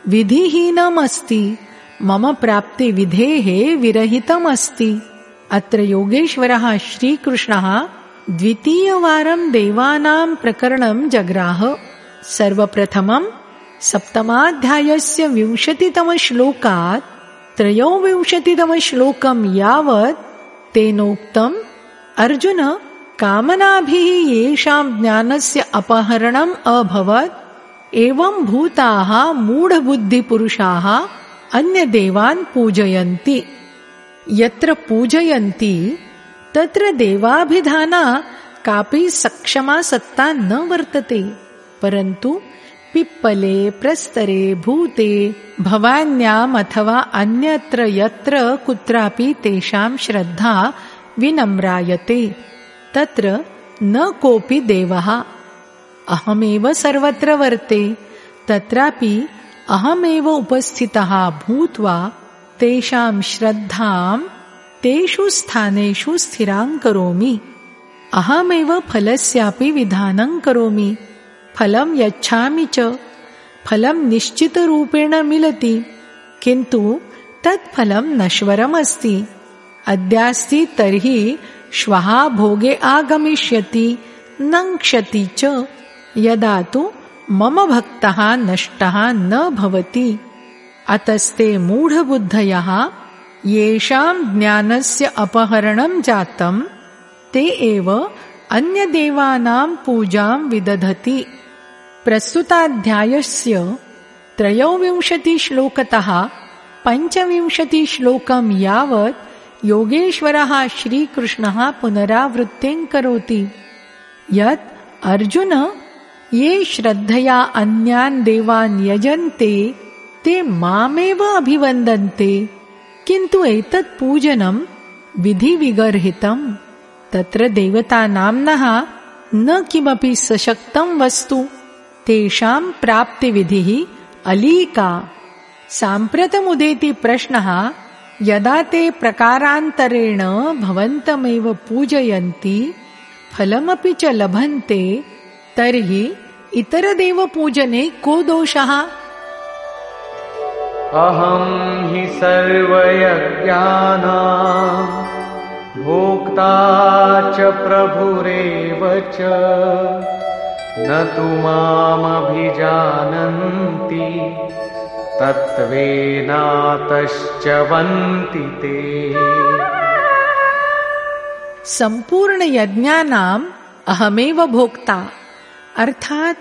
विधिहीनमस्ति मम प्राप्तिविधेः विरहितमस्ति। अत्र योगेश्वरः श्रीकृष्णः द्वितीयवारं देवानां प्रकरणं जग्राह। सर्वप्रथमम् सप्तमाध्यायस्य विंशतितमश्लोकात् त्रयोविंशतितमश्लोकं यावत् तेनोक्तम् अर्जुन कामनाभिः येषां ज्ञानस्य अपहरणम् अभवत्। एवं भूताः मूढबुद्धिपुरुषाः अन्यदेवान् पूजयन्ति। यत्र पूजयन्ति तत्र देवाभिधाना कापि सक्षमा सत्ता न वर्तते। परन्तु पिप्पले प्रस्तरे भूते भवान्याम् अथवा अन्यत्र यत्र कुत्रापि तेषां श्रद्धा विनम्रायते। तत्र न कोऽपि देवः। अहमेव सर्वत्र वर्ते। तत्रापि अहमेव उपस्थितः भूत्वा तेषां श्रद्धां तेषु स्थानेषु स्थिरां करोमि। अहमेव फलस्यापि विधानं करोमि। फलं यच्छामि च। फलं निश्चितरूपेण मिलति। किन्तु तत्फलं नश्वरमस्ति। अद्यास्ति तर्हि श्वः भोगे आगमिष्यति न क्षति च। यदा तु मम भक्तः नष्टः न भवति। अतस्ते मूढबुद्धयः येषां ज्ञानस्य अपहरणं जातं ते एव अन्यदेवानां पूजां विदधति। प्रस्तुताध्यायस्य त्रयोविंशतिश्लोकतः पञ्चविंशतिश्लोकं यावत् योगेश्वरः श्रीकृष्णः पुनरावृत्तिं करोति। यत् अर्जुन ये श्रद्धया अन्यान् देवान् यजन्ते ते मामेव अभिवन्दन्ते। किन्तु एतत् पूजनं विधिविगर्हितम् तत्र देवतानाम्नः न किमपि सशक्तं वस्तु। तेषां प्राप्तिविधिः अलीका। साम्प्रतमुदेति प्रश्नः यदा ते प्रकारान्तरेण भवन्तमेव पूजयन्ति फलमपि च लभन्ते तर्हि इतरदेवपूजने को दोषः? अहं हि सर्वयज्ञाना भोक्ता च प्रभुरेव च। न तु मामभिजानन्ति तत्त्वेनातश्च वन्ति ते। सम्पूर्णयज्ञानाम् अहमेव भोक्ता। अर्थात्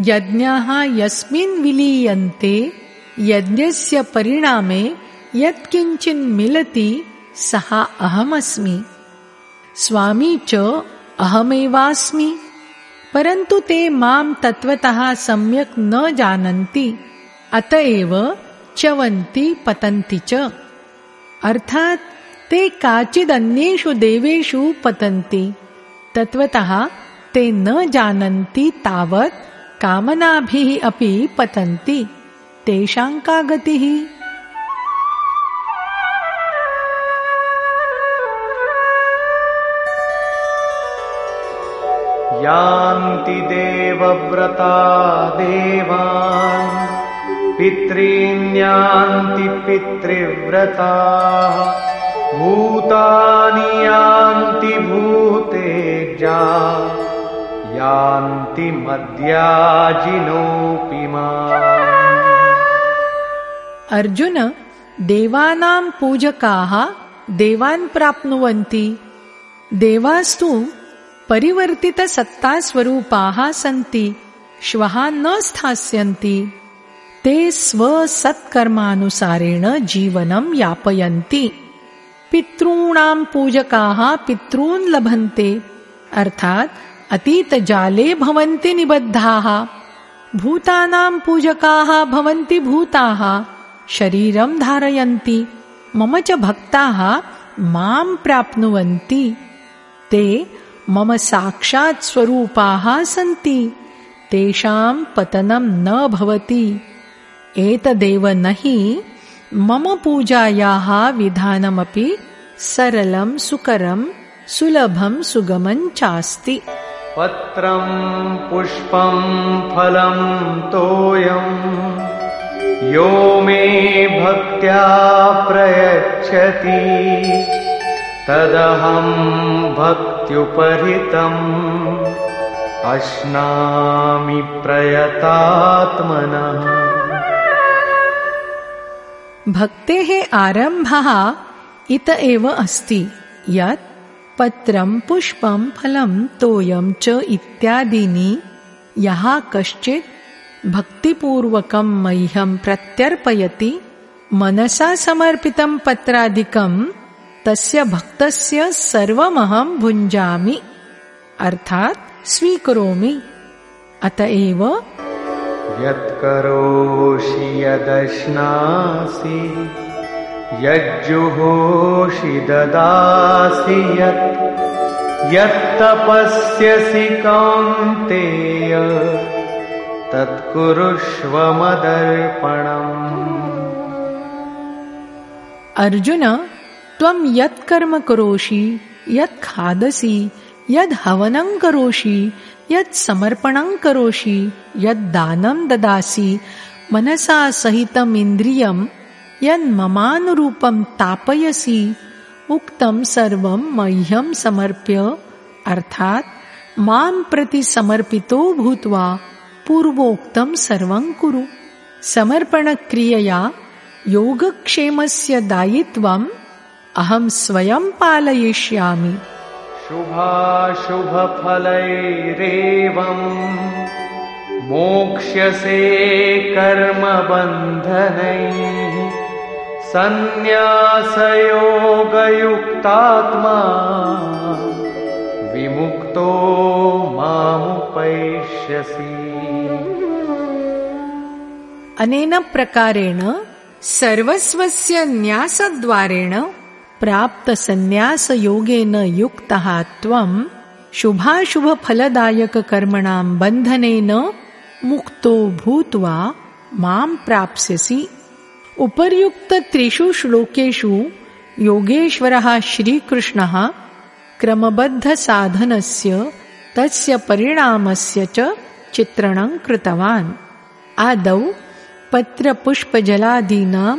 यज्ञाः यस्मिन् विलीयन्ते, यज्ञस्य परिणामे यत्किञ्चिन्मिलति सः अहमस्मि। स्वामी च अहमेवास्मि। परन्तु ते माँ तत्त्वतः सम्यक् न जानन्ति, अत एव चवन्ति पतन्ति च। अर्थात् ते काचिदन्येषु देवेषु पतन्ति। तत्त्वतः ते न जानन्ति तावत् कामनाभिः अपि पतन्ति। तेषां का गतिः? यान्ति देवव्रता देवा पितॄन्यान्ति पितृव्रताः। भूतानि यान्ति भूतेजा। यान्ति मद्याजिनोऽपि अर्जुन, देवानां पूजकाः देवान् प्राप्नुवन्ति। देवास्तु परिवर्तितसत्तास्वरूपाः सन्ति। श्वः न स्थास्यन्ति। ते स्वसत्कर्मानुसारेण जीवनं यापयन्ति। पितॄणां पूजकाः पितॄन् लभन्ते। अर्थात् अतीतजाले भवन्ति निबद्धाः भूतानां पूजकाः भवन्ति भूताः शरीरं धारयन्ति मम च भक्ताः मां प्राप्नुवन्ति। ते मम साक्षात् स्वरूपाः सन्ति तेषां पतनं न भवति। एतदेव न हि मम पूजायाः विधानमपि सरलं सुकरं सुलभं सुगमं चास्ति पत्रं पुष्पं फलं तोयम् यो मे भक्त्या प्रयच्छति, तदहं भक्त्युपहृतम्। अश्नामि प्रयतात्मनः। भक्तेः आरम्भः इत एव अस्ति, यत् पत्रं पुष्पं फलं तोयं च इत्यादीनि। यः कश्चित् भक्तिपूर्वकं मह्यं प्रत्यर्पयति मनसा समर्पितं पत्रादिकं तस्य भक्तस्य सर्वमहं भुञ्जामि। अर्थात् स्वीकरोमि। अत एव। यत्करोषि यदश्नासि यज्जुहोषि ददासि यत् यत्तपस्यसि कौन्तेय तत्कुरुष्व मदर्पणम् अर्जुन, त्वं यत्कर्म करोषि, यत् खादसि, यद् हवनं करोषि यत् समर्पणं करोषि, यद् दानं ददासि, मनसा सहितम् इन्द्रियं यन्ममानुरूपं तापयसि उक्तं सर्वं मह्यं समर्प्य अर्थात् मां प्रति समर्पितो भूत्वा पूर्वोक्तं सर्वं कुरु। समर्पणक्रियया योगक्षेमस्य दायित्वम् अहं स्वयं पालयिष्यामि। शुभाशुभफलैरेवम् मोक्ष्यसे कर्मबन्धनैः सन्न्यासयोगयुक्तात्मा विमुक्तो मामुपैष्यसि। अनेन प्रकारेण सर्वस्वस्य न्यासद्वारेण प्राप्तसन्न्यासयोगेन युक्तः त्वं शुभाशुभफलदायककर्मणां बन्धनेन मुक्तो भूत्वा माँ प्राप्स्यसि। उपर्युक्तत्रिषु श्लोकेषु योगेश्वरः श्रीकृष्णः क्रमबद्धसाधनस्य तस्य परिणामस्य च चित्रणं कृतवान्। आदौ पत्रपुष्पजलादीनां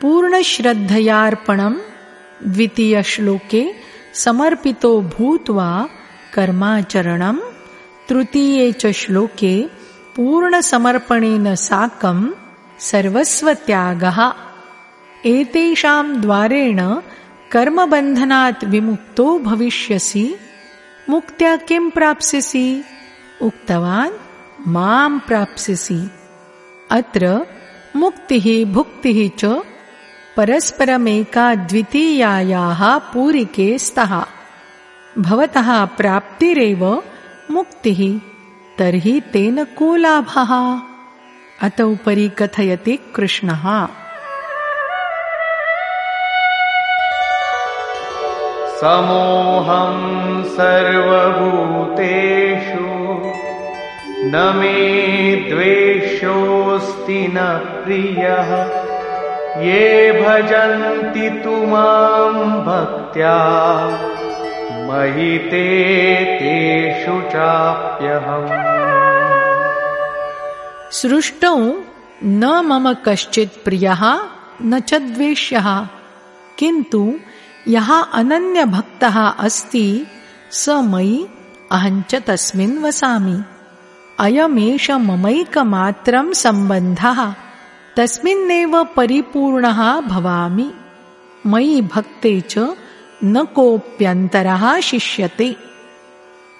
पूर्णश्रद्धयार्पणं द्वितीयश्लोके समर्पितो भूत्वा कर्माचरणं तृतीये च श्लोके पूर्णसमर्पणेन साकं सर्वस्वत्यागः। एतेषां द्वारेण कर्मबन्धनात् विमुक्तो भविष्यसि। मुक्त्या किं प्राप्स्यसि? उक्तवान् मां प्राप्स्यसि। अत्र मुक्तिः भुक्तिः च परस्परमेका द्वितीयायाः पूरिके स्तः। भवतः प्राप्तिरेव मुक्तिः तर्हि तेन को लाभः अत उपरि कथयति कृष्णः। समोऽहं सर्वभूतेषु, न मे द्वेषोऽस्ति न प्रियः। ये भजन्ति तु माँ भक्त्या, मयि ते तेषु चाप्यहम्। सृष्टौ न मम कश्चित् प्रियः न च द्वेष्यः। किन्तु यः अनन्यभक्तः अस्ति स मयि अहञ्च तस्मिन् वसामि। अयमेष ममैकमात्रं सम्बन्धः तस्मिन्नेव परिपूर्णः भवामि। मयि भक्ते च न कोऽप्यन्तरः शिष्यते।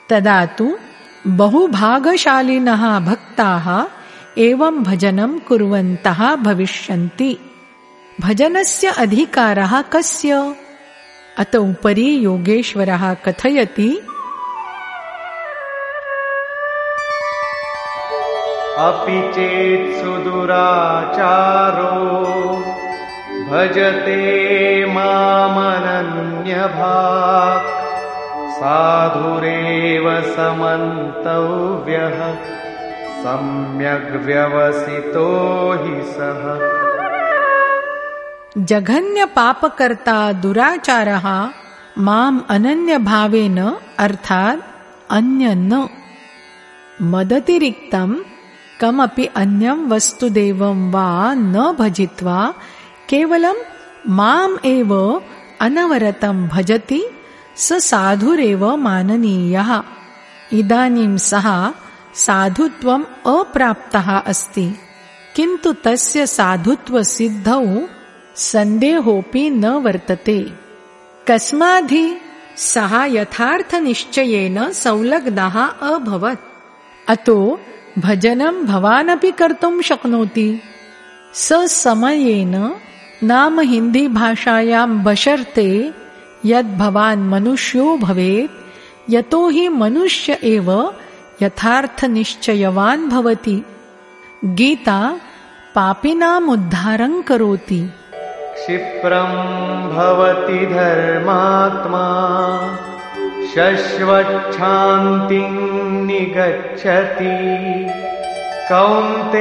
तदा तु बहुभागशालिनः भक्ताः एवं भजनं कुर्वन्तः भविष्यन्ति। भजनस्य अधिकारः कस्य? अत उपरि योगेश्वरः कथयति। अपि चेत् सुदुराचारो भजते मामनन्यभाक्। साधुरेव समन्तव्यः सम्यग्व्यवसितो हि दुराचारः माम् अनन्यभावेन अर्थात् अन्य न। मदतिरिक्तम् कमपि अन्यं वस्तुदेवं वा न भजित्वा केवलं माम् एव अनवरतं भजति, स साधुरेव माननीयः। इदानीं सः साधुत्वम् अप्राप्तः अस्ति। किन्तु तस्य साधुत्वसिद्धौ सन्देहोऽपि न वर्तते। कस्माद्धि सः यथार्थनिश्चयेन संलग्नः अभवत्। अतो भजनं भवानपि कर्तुं शक्नोति। समयेन नाम हिन्दीभाषायां बशर्ते यद् भवान् मनुष्यो भवेत् यतो हि मनुष्य एव यथार्थनिश्चयवान् भवति। गीता पापिनामुद्धारं करोति। क्षिप्रं भवति धर्मात्मा। शश्वच्छान्तिं निगच्छति। कौन्तेयप्रतिजानीहि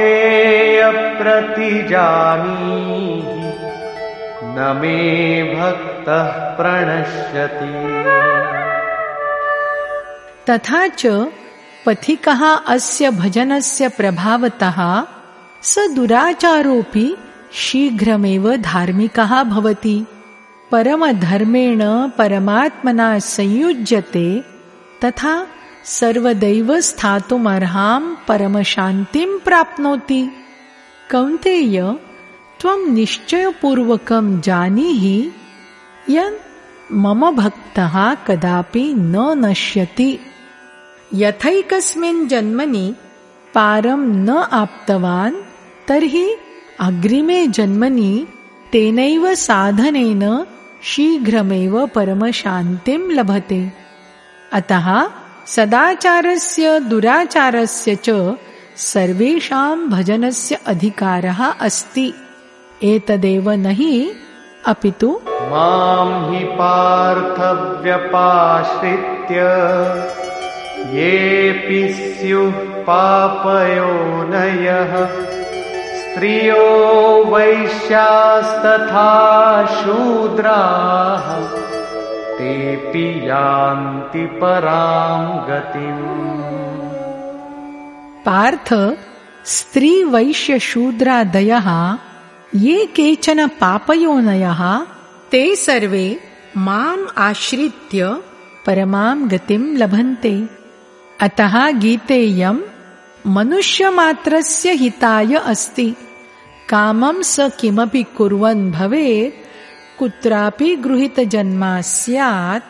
न मे भक्तः प्रणश्यति। तथा च पथिकः अस्य भजनस्य प्रभावतः स दुराचारोऽपि शीघ्रमेव धार्मिकः भवति। परमधर्मेण परमात्मना संयुज्यते तथा सर्वदैव स्थातुमर्हां परमशान्तिं प्राप्नोति। कौन्तेय त्वं निश्चयपूर्वकं जानीहि यत् मम भक्तः कदापि न नश्यति यथैकस्मिन् जन्मनि पारं न आप्तवान्, तर्हि अग्रिमे जन्मनि तेनैव साधनेन शीघ्रमेव परमशान्तिं लभते। अतः सदाचारस्य, दुराचारस्य च सर्वेषां भजनस्य अधिकारः अस्ति। एतदेव न हि अपि तु माँ हि पार्थव्यपाश्रित्य। येऽपि स्युः पापयोनयः स्त्रियो वैश्यास्तथा शूद्राः। तेऽपि यान्ति परां गतिम्। पार्थ स्त्रीवैश्यशूद्रादयः ये केचन पापयोनयः ते सर्वे माम् आश्रित्य परमां गतिं लभन्ते। अतः गीतेयं मनुष्यमात्रस्य हिताय अस्ति। कामं स किमपि कुर्वन् भवेत् कुत्रापि गृहीतजन्मा स्यात्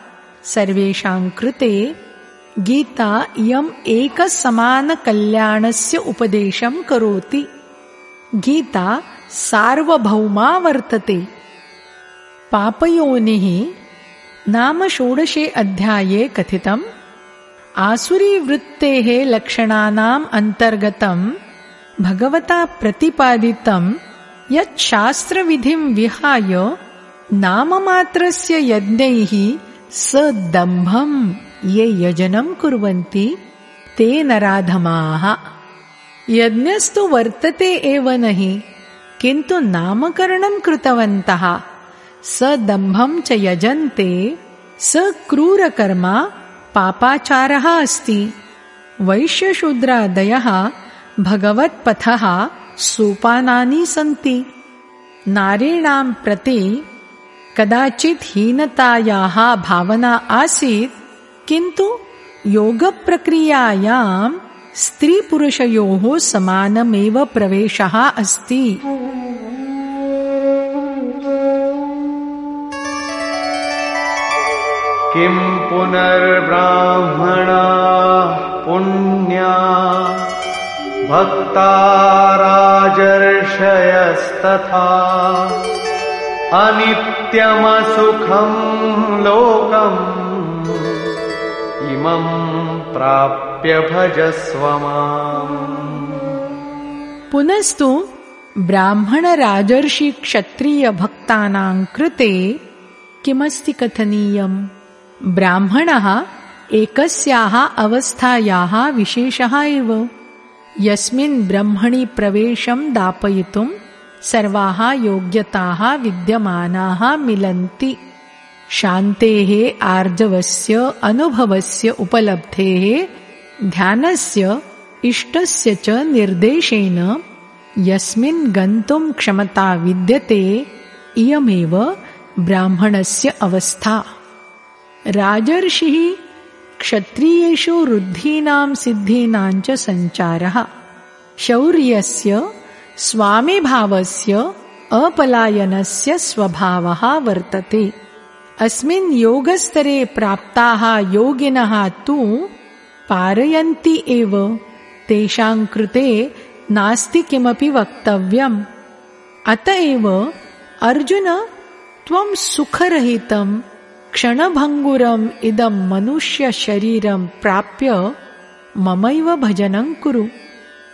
सर्वेषां कृते गीता इयम् एकसमानकल्याणस्य उपदेशं करोति। गीता सार्वभौमा वर्तते। पापयोनिः नाम षोडशे अध्याये कथितम् आसुरीवृत्तेः लक्षणानाम् अन्तर्गतम् भगवता प्रतिपादितं यत् शास्त्रविधिं विहाय नाममात्रस्य यज्ञैः सदम्भम् ये यजनं कुर्वन्ति ते नराधमाः यज्ञस्तु वर्तते एव न हि किन्तु नामकरणं कृतवन्तः। सदम्भं च यजन्ते स क्रूरकर्मा पापाचारः अस्ति। वैश्यशूद्रादयः भगवत्पथः सोपानानि सन्ति। नारीणां प्रति कदाचित् हीनतायाः भावना आसीत् किन्तु योगप्रक्रियायां स्त्रीपुरुषयोः समानमेव प्रवेशः अस्ति किं पुनर्ब्राह्मणा पुण्या? भक्ता राजर्षयस्तथा अनित्यमसुखं लोकम् इमं प्राप्य भजस्व पुनस्तु ब्राह्मणराजर्षिक्षत्रियभक्तानां कृते किमस्ति कथनीयम् ब्राह्मणः एकस्याः अवस्थायाः विशेषः एव। यस्मिन् ब्रह्मणि प्रवेशं दापयितुं सर्वाः योग्यताः विद्यमानाः मिलन्ति। शान्तेः आर्जवस्य अनुभवस्य उपलब्धेः ध्यानस्य इष्टस्य च निर्देशेन यस्मिन् गन्तुं क्षमता विद्यते इयमेव ब्राह्मणस्य अवस्था राजर्षिः क्षत्रियेषु वृद्धीनां सिद्धीनां च सञ्चारः। शौर्यस्य स्वामिभावस्य अपलायनस्य स्वभावः वर्तते। अस्मिन् योगस्तरे प्राप्ताः योगिनः तु पारयन्ति एव। तेषां कृते नास्ति किमपि वक्तव्यम्। अत एव अर्जुन त्वं सुखरहितं क्षणभङ्गुरम् इदं मनुष्यशरीरं प्राप्य ममैव भजनं कुरु।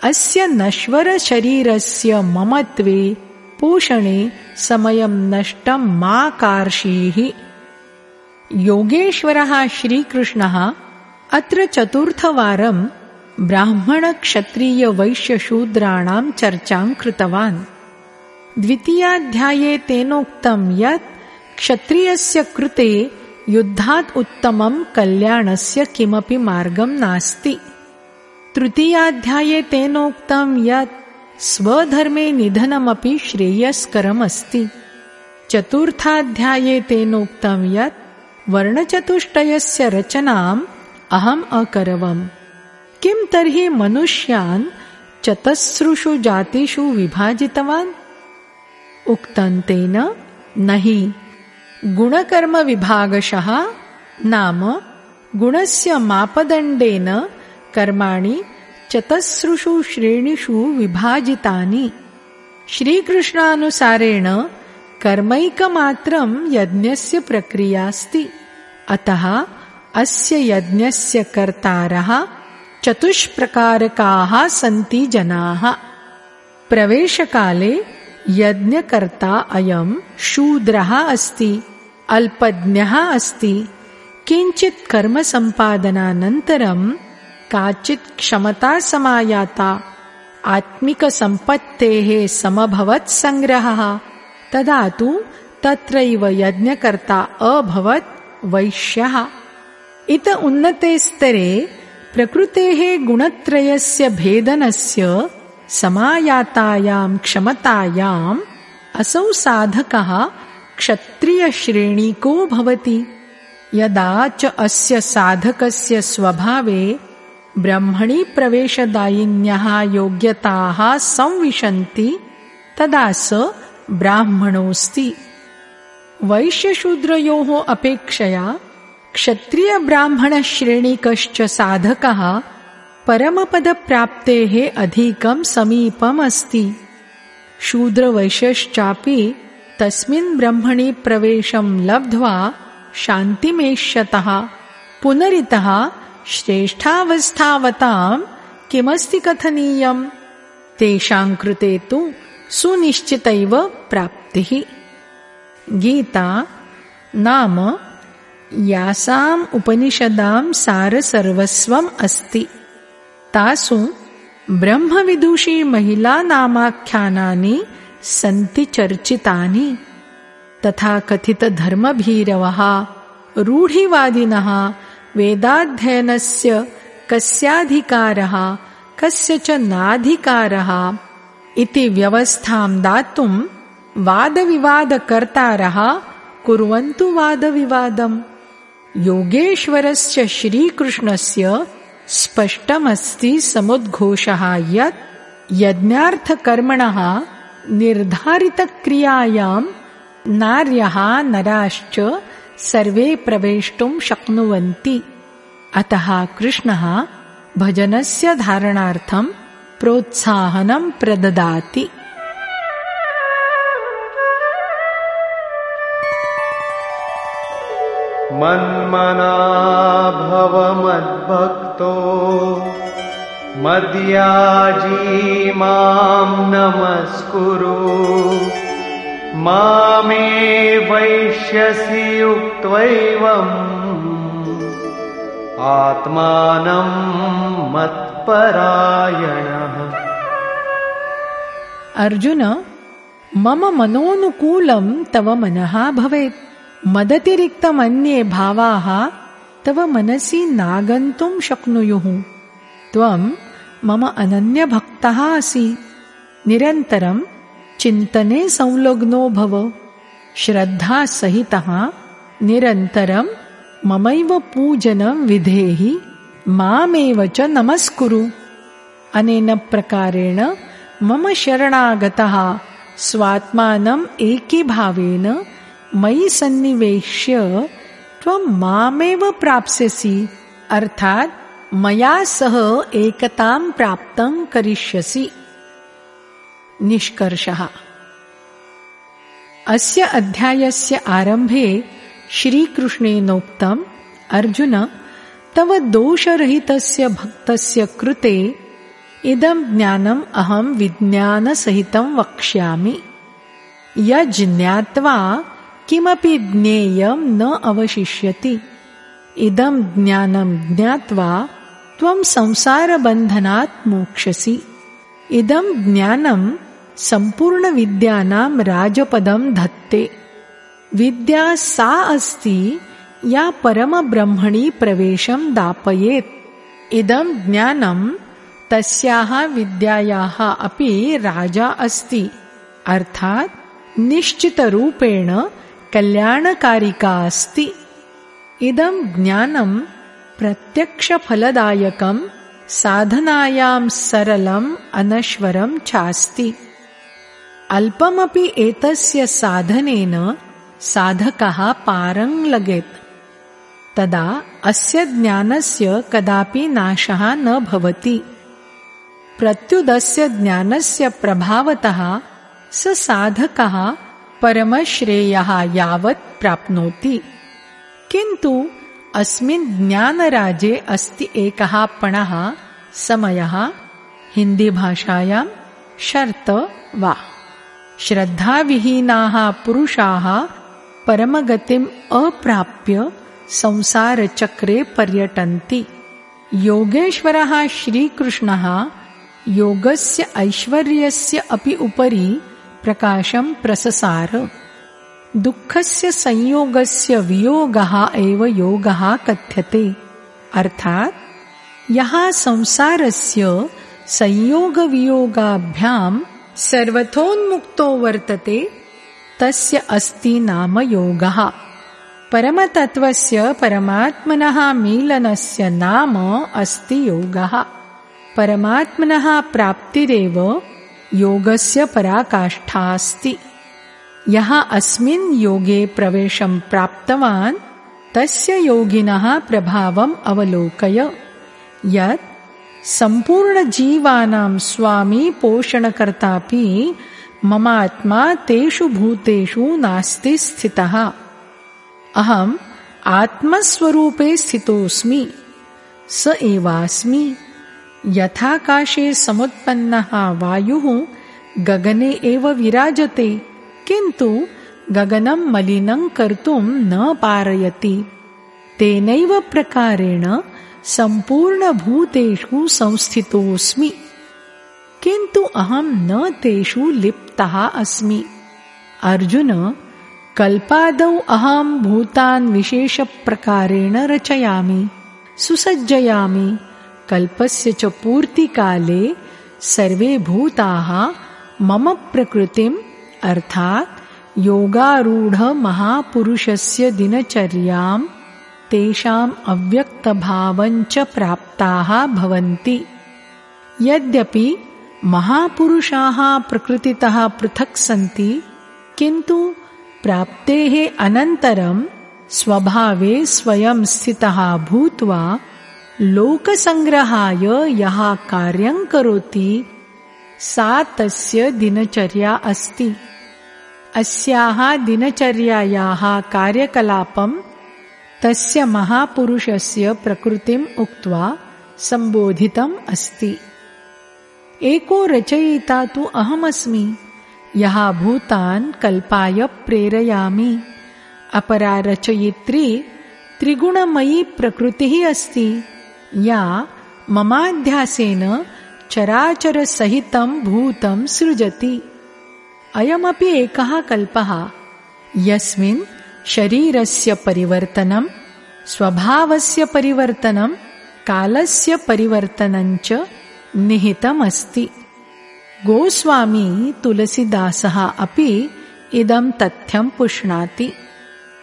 अस्य नश्वरशरीरस्य ममत्वे पोषणे समयं नष्टं मा कार्षीः। योगेश्वरः श्रीकृष्णः अत्र चतुर्थवारं ब्राह्मणक्षत्रियवैश्यशूद्राणां चर्चां कृतवान्। द्वितीयाध्याये तेनोक्तं यत् क्षत्रियस्य कृते युद्धात् उत्तमं कल्याणस्य किमपि मार्गं नास्ति। तृतीयाध्याये तेनोक्तं यत् स्वधर्मे निधनमपि श्रेयस्करमस्ति। चतुर्थाध्याये तेनोक्तं यत् वर्णचतुष्टयस्य रचनाम् अहम् अकरवम्। किं तर्हि मनुष्यान् चतस्रुषु जातिषु विभाजितवान्? उक्तं तेन न हि गुणकर्मविभागशः नाम गुणस्य मापदण्डेन कर्माणि चतस्रुषु श्रेणिषु विभाजितानि। श्रीकृष्णानुसारेण कर्मैकमात्रं यज्ञस्य प्रक्रियास्ति अतः अस्य यज्ञस्य कर्तारः चतुष्प्रकारकाः सन्ति जनाः। प्रवेशकाले यज्ञकर्ता अयं शूद्रः अस्ति अल्पज्ञः अस्ति। किञ्चित् कर्मसम्पादनानन्तरं काचित् क्षमता समायाता आत्मिकसम्पत्तेः समभवत् सङ्ग्रहः। तदा तु तत्रैव यज्ञकर्ता अभवत् वैश्यः। इत उन्नते स्तरे प्रकृतेः गुणत्रयस्य भेदनस्य समायातायां क्षमतायाम् असौ साधकः क्षत्रियश्रेणीको भवति। यदा च अस्य साधकस्य स्वभावे ब्रह्मणि प्रवेशदायिन्यः योग्यताः संविशन्ति, तदा स ब्राह्मणोऽस्ति। वैश्यशूद्रयोः अपेक्षया क्षत्रियब्राह्मणश्रेणिकश्च साधकः परमपदप्राप्तेः अधिकं समीपमस्ति। शूद्रवैश्यश्चापि तस्मिन् ब्रह्मणि प्रवेशं लब्ध्वा शान्तिमेष्यतः पुनरितः श्रेष्ठावस्थावतां किमस्ति कथनीयम्? तेषां कृते तु सुनिश्चितैव प्राप्तिः। गीता नाम यासाम् उपनिषदां सारसर्वस्वम् अस्ति। तासु ब्रह्मविदुषी महिलानामाख्यानानि सन्ति चर्चितानि। तथा कथितधर्मभीरवः रूढिवादिनः वेदाध्ययनस्य कस्याधिकारः कस्य च नाधिकारः इति व्यवस्थां दातुं वादविवादकर्तारः कुर्वन्तु वादविवादम् योगेश्वरस्य श्रीकृष्णस्य स्पष्टमस्ति समुद्घोषः यत् यज्ञार्थकर्मणः निर्धारितक्रियायां नार्यः नराश्च सर्वे प्रवेष्टुं शक्नुवन्ति। अतः कृष्णः भजनस्य धारणार्थं प्रोत्साहनं प्रददाति। मन्मना भव मद्भक्तो मद्याजी माँ नमस्कुरु। मामे वैश्यसि युक्त्वैवम् आत्मानं मत्परायणः। अर्जुन, मम मनोनुकूलं तव मनः भवेत्। मदतिरिक्तमन्ये भावाः तव मनसि नागन्तुं शक्नुयुः। त्वं मम अनन्यभक्तः असि निरन्तरं चिन्तने संलग्नो भव। श्रद्धासहितः निरन्तरं ममैव पूजनं विधेहि मामेव च नमस्कुरु। अनेन प्रकारेण मम शरणागतः स्वात्मानम् एकीभावेन मयि सन्निवेश्य त्वं मामेव प्राप्स्यसि। अर्थात् मया सह एकतां प्राप्तं करिष्यसि। निष्कर्षः। अस्य अध्यायस्य आरम्भे श्रीकृष्णेनोक्तम् अर्जुन तव दोषरहितस्य भक्तस्य कृते इदं ज्ञानम् अहं विज्ञानसहितं वक्ष्यामि। यज्ज्ञात्वा किमपि ज्ञेयं न अवशिष्यति इदं ज्ञानं ज्ञात्वा त्वं संसारबन्धनात् मोक्षसि। इदं ज्ञानं सम्पूर्णविद्यानां राजपदं धत्ते। विद्या सा अस्ति या परमब्रह्मणि प्रवेशं दापयेत्। इदं ज्ञानं तस्याः विद्यायाः अपि राजा अस्ति। अर्थात् निश्चितरूपेण कल्याणकारिका अस्ति इदं ज्ञानं प्रत्यक्षफलदायकं साधनायां सरलम् अनश्वरं चास्ति। अल्पमपि एतस्य साधनेन साधकः पारङ्लगेत् तदा अस्य ज्ञानस्य कदापि नाशः न भवति। प्रत्युदस्य ज्ञानस्य प्रभावतः स साधकः परमश्रेयः यावत् प्राप्नोति किन्तु अस्मिन् ज्ञानराजे अस्ति एकः पणः समयः हिन्दीभाषायां शर्त वा। श्रद्धाविहीनाः पुरुषाः परमगतिम् अप्राप्य संसारचक्रे पर्यटन्ति। योगेश्वरः श्रीकृष्णः योगस्य ऐश्वर्यस्य अपि उपरि प्रकाशं प्रससार दुःखस्य संयोगस्य वियोगः एव योगः कथ्यते। अर्थात् यः संसारस्य संयोगवियोगाभ्यां सर्वथोन्मुक्तो वर्तते तस्य अस्ति नाम योगः। परमतत्त्वस्य परमात्मनः मीलनस्य नाम अस्ति योगः। परमात्मनः प्राप्तिरेव योगस्य पराकाष्ठास्ति यः अस्मिन् योगे प्रवेशं प्राप्तवान्, तस्य योगिनः प्रभावम् अवलोकय। यत् सम्पूर्णजीवानां स्वामी पोषणकर्तापि ममात्मा तेषु भूतेषु नास्ति स्थितः। अहम् आत्मस्वरूपे स्थितोऽस्मि, स एवास्मि। यथाकाशे समुत्पन्नः वायुः गगने एव विराजते। किन्तु गगनं मलिनं कर्तुं न पारयति। तेनैव प्रकारेण सम्पूर्णभूतेषु संस्थितोऽस्मि। किन्तु अहं न तेषु लिप्तः अस्मि। अर्जुन कल्पादौ अहं भूतान् विशेषप्रकारेण रचयामि सुसज्जयामि। कल्पस्य च पूर्तिकाले सर्वे भूताः मम प्रकृतिम् अर्थात् योगारूढमहापुरुषस्य दिनचर्यां तेषाम् अव्यक्तभावञ्च प्राप्ताः भवन्ति। यद्यपि महापुरुषाः प्रकृतितः पृथक् सन्ति किन्तु प्राप्तेः अनन्तरं स्वभावे स्वयं स्थितः भूत्वा लोकसङ्ग्रहाय यः कार्यं करोति सा तस्य दिनचर्या अस्ति। अस्याः दिनचर्यायाः कार्यकलापं तस्य महापुरुषस्य प्रकृतिम् उक्त्वा सम्बोधितम् अस्ति। एको रचयिता तु अहमस्मि, यः भूतान् कल्पाय प्रेरयामि। अपरा रचयित्री त्रिगुणमयी प्रकृतिः अस्ति। या ममाध्यासेन चराचरसहितं भूतं सृजति। अयमपि एकः कल्पः। यस्मिन् शरीरस्य परिवर्तनं स्वभावस्य परिवर्तनं कालस्य परिवर्तनञ्च निहितमस्ति। गोस्वामी तुलसीदासः अपि इदं तथ्यं पुष्णाति।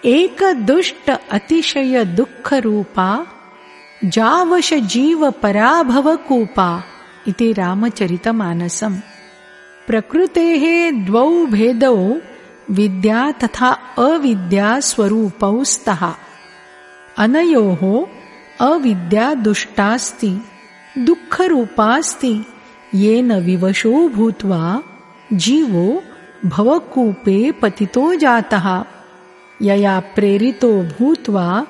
एकदुष्ट अतिशय दुःखरूपा जावश जीव पराभवकूपा इति रामचरितमानसम्। प्रकृतेः द्वौ भेदौ विद्या तथा अविद्या स्वरूपौ स्तः। अनयोः अविद्या दुष्टास्ति, दुःखरूपास्ति, येन विवशो भूत्वा जीवो भवकूपे पतितो जातः। यया प्रेरितो भूत्वा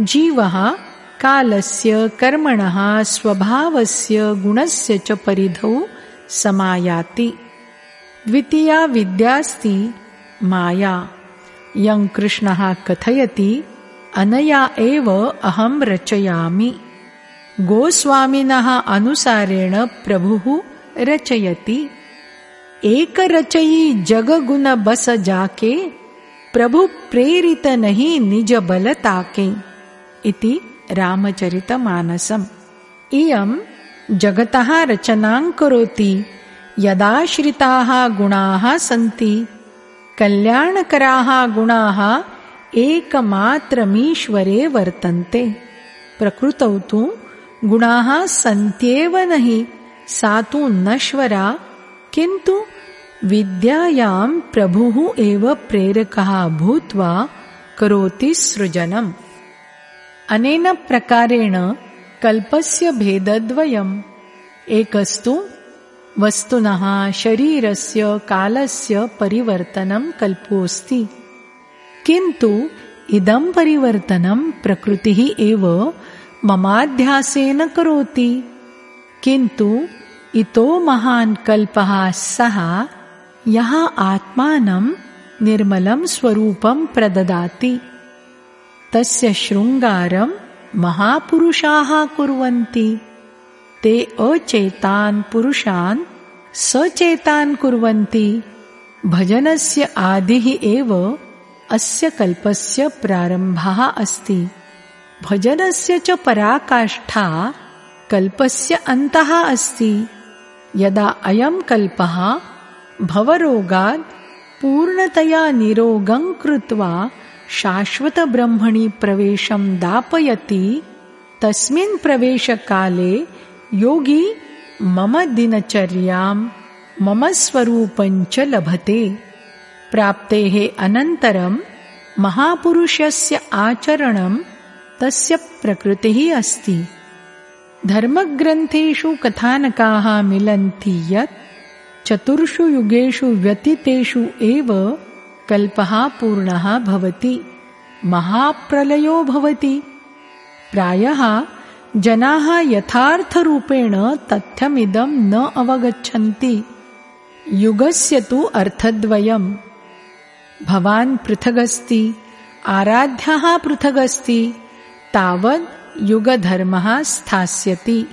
जीवः कालस्य कर्मणः स्वभावस्य गुणस्य च परिधौ समायाति। द्वितीया विद्यास्ति माया। यं कृष्णः कथयति अनया एव अहं रचयामि। गोस्वामिनः अनुसारेण प्रभुः रचयति। एकरचयी जगगुण बस जाके प्रभु प्रेरित नहीं निज बल ताके इति रामचरितमानसम्। इयं जगतः रचनां करोति। यदाश्रिताः गुणाः सन्ति। कल्याणकराः गुणाः एकमात्रमीश्वरे वर्तन्ते। प्रकृतौ तु गुणाः सन्त्येव नहि। सा तु नश्वरा किन्तु विद्यायां प्रभुः एव प्रेरकः भूत्वा करोति सृजनम् अनेन प्रकारेण कल्पस्य भेदद्वयम्। एकस्तु वस्तुनः शरीरस्य कालस्य परिवर्तनं कल्पोऽस्ति। किन्तु इदं परिवर्तनं प्रकृतिः एव ममाध्यासेन करोति। किन्तु इतो महान् कल्पः सः यः आत्मानं निर्मलं स्वरूपं प्रददाति तस्य शृङ्गारं महापुरुषाः कुर्वन्ति। ते अचेतान् पुरुषान् सचेतान् कुर्वन्ति। भजनस्य आदिः एव अस्य कल्पस्य प्रारम्भः अस्ति। भजनस्य च पराकाष्ठा कल्पस्य अन्तः अस्ति। यदा अयं कल्पः भवरोगात् पूर्णतया निरोगं कृत्वा शाश्वतब्रह्मणि प्रवेशं दापयति तस्मिन् प्रवेशकाले योगी मम दिनचर्यां मम स्वरूपञ्च लभते। प्राप्तेः अनन्तरं महापुरुषस्य आचरणं तस्य प्रकृतिः अस्ति। धर्मग्रन्थेषु कथानकाः मिलन्ति यत् चतुर्षु युगेषु व्यतीतेषु एव कल्पः पूर्णः भवति। महाप्रलयो भवति। प्रायः जनाः यथार्थरूपेण तथ्यमिदं न अवगच्छन्ति। युगस्य तु अर्थद्वयम्। भवान् पृथगस्ति आराध्यः पृथगस्ति तावद् युगधर्मः स्थास्यति।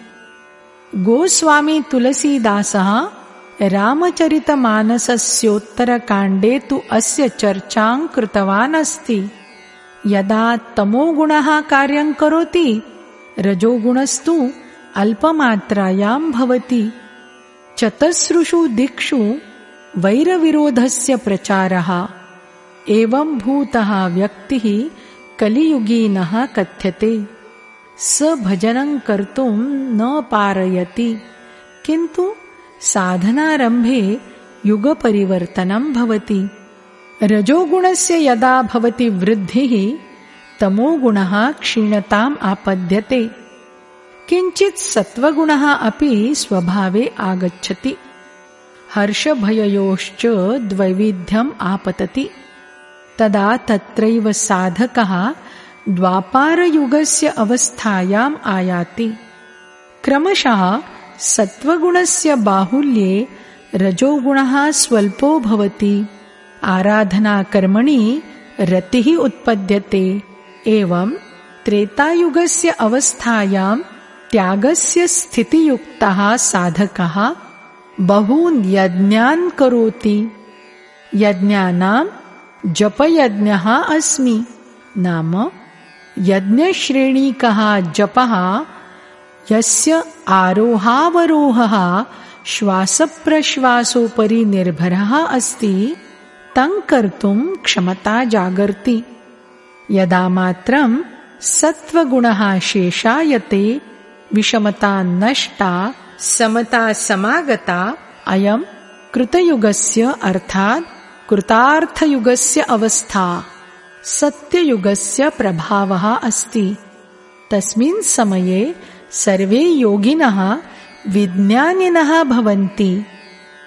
गोस्वामी तुलसीदासः रामचरितमानसस्योत्तरकाण्डे तु अस्य चर्चां कृतवान् अस्ति यदा तमोगुणः कार्यं करोति रजोगुणस्तु अल्पमात्रायां भवति। चतस्रुषु दिक्षु वैरविरोधस्य प्रचारः। एवं भूतः व्यक्तिः कलियुगीनः कथ्यते। स भजनं कर्तुं न पारयति किन्तु साधनारम्भे युगपरिवर्तनं भवति। रजोगुणस्य यदा भवति वृद्धिः तमोगुणः क्षीणताम् आपद्यते। किञ्चित् सत्त्वगुणः अपि स्वभावे आगच्छति। हर्षभययोश्च द्वैविध्यम् आपतति। तदा तत्रैव साधकः द्वापारयुगस्य अवस्थायाम् आयाति। क्रमशः सत्त्वगुणस्य बाहुल्ये रजोगुणः स्वल्पो भवति। आराधनाकर्मणि रतिः उत्पद्यते। एवं त्रेतायुगस्य अवस्थायां त्यागस्य स्थितियुक्तः साधकः बहून् यज्ञान् करोति। यज्ञानां जपयज्ञः अस्मि। नाम यज्ञश्रेणीकः जपः यस्य आरोहावरोहः श्वासप्रश्वासोपरि निर्भरः अस्ति तं कर्तुं क्षमता जागर्ति। यदा मात्रं सत्त्वगुणः शेषायते विषमता नष्टा समता समागता अयं कृतयुगस्य अर्थात् कृतार्थयुगस्य अवस्था सत्ययुगस्य प्रभावः अस्ति। तस्मिन् समये सर्वे योगिनः विज्ञानिनः भवन्ति।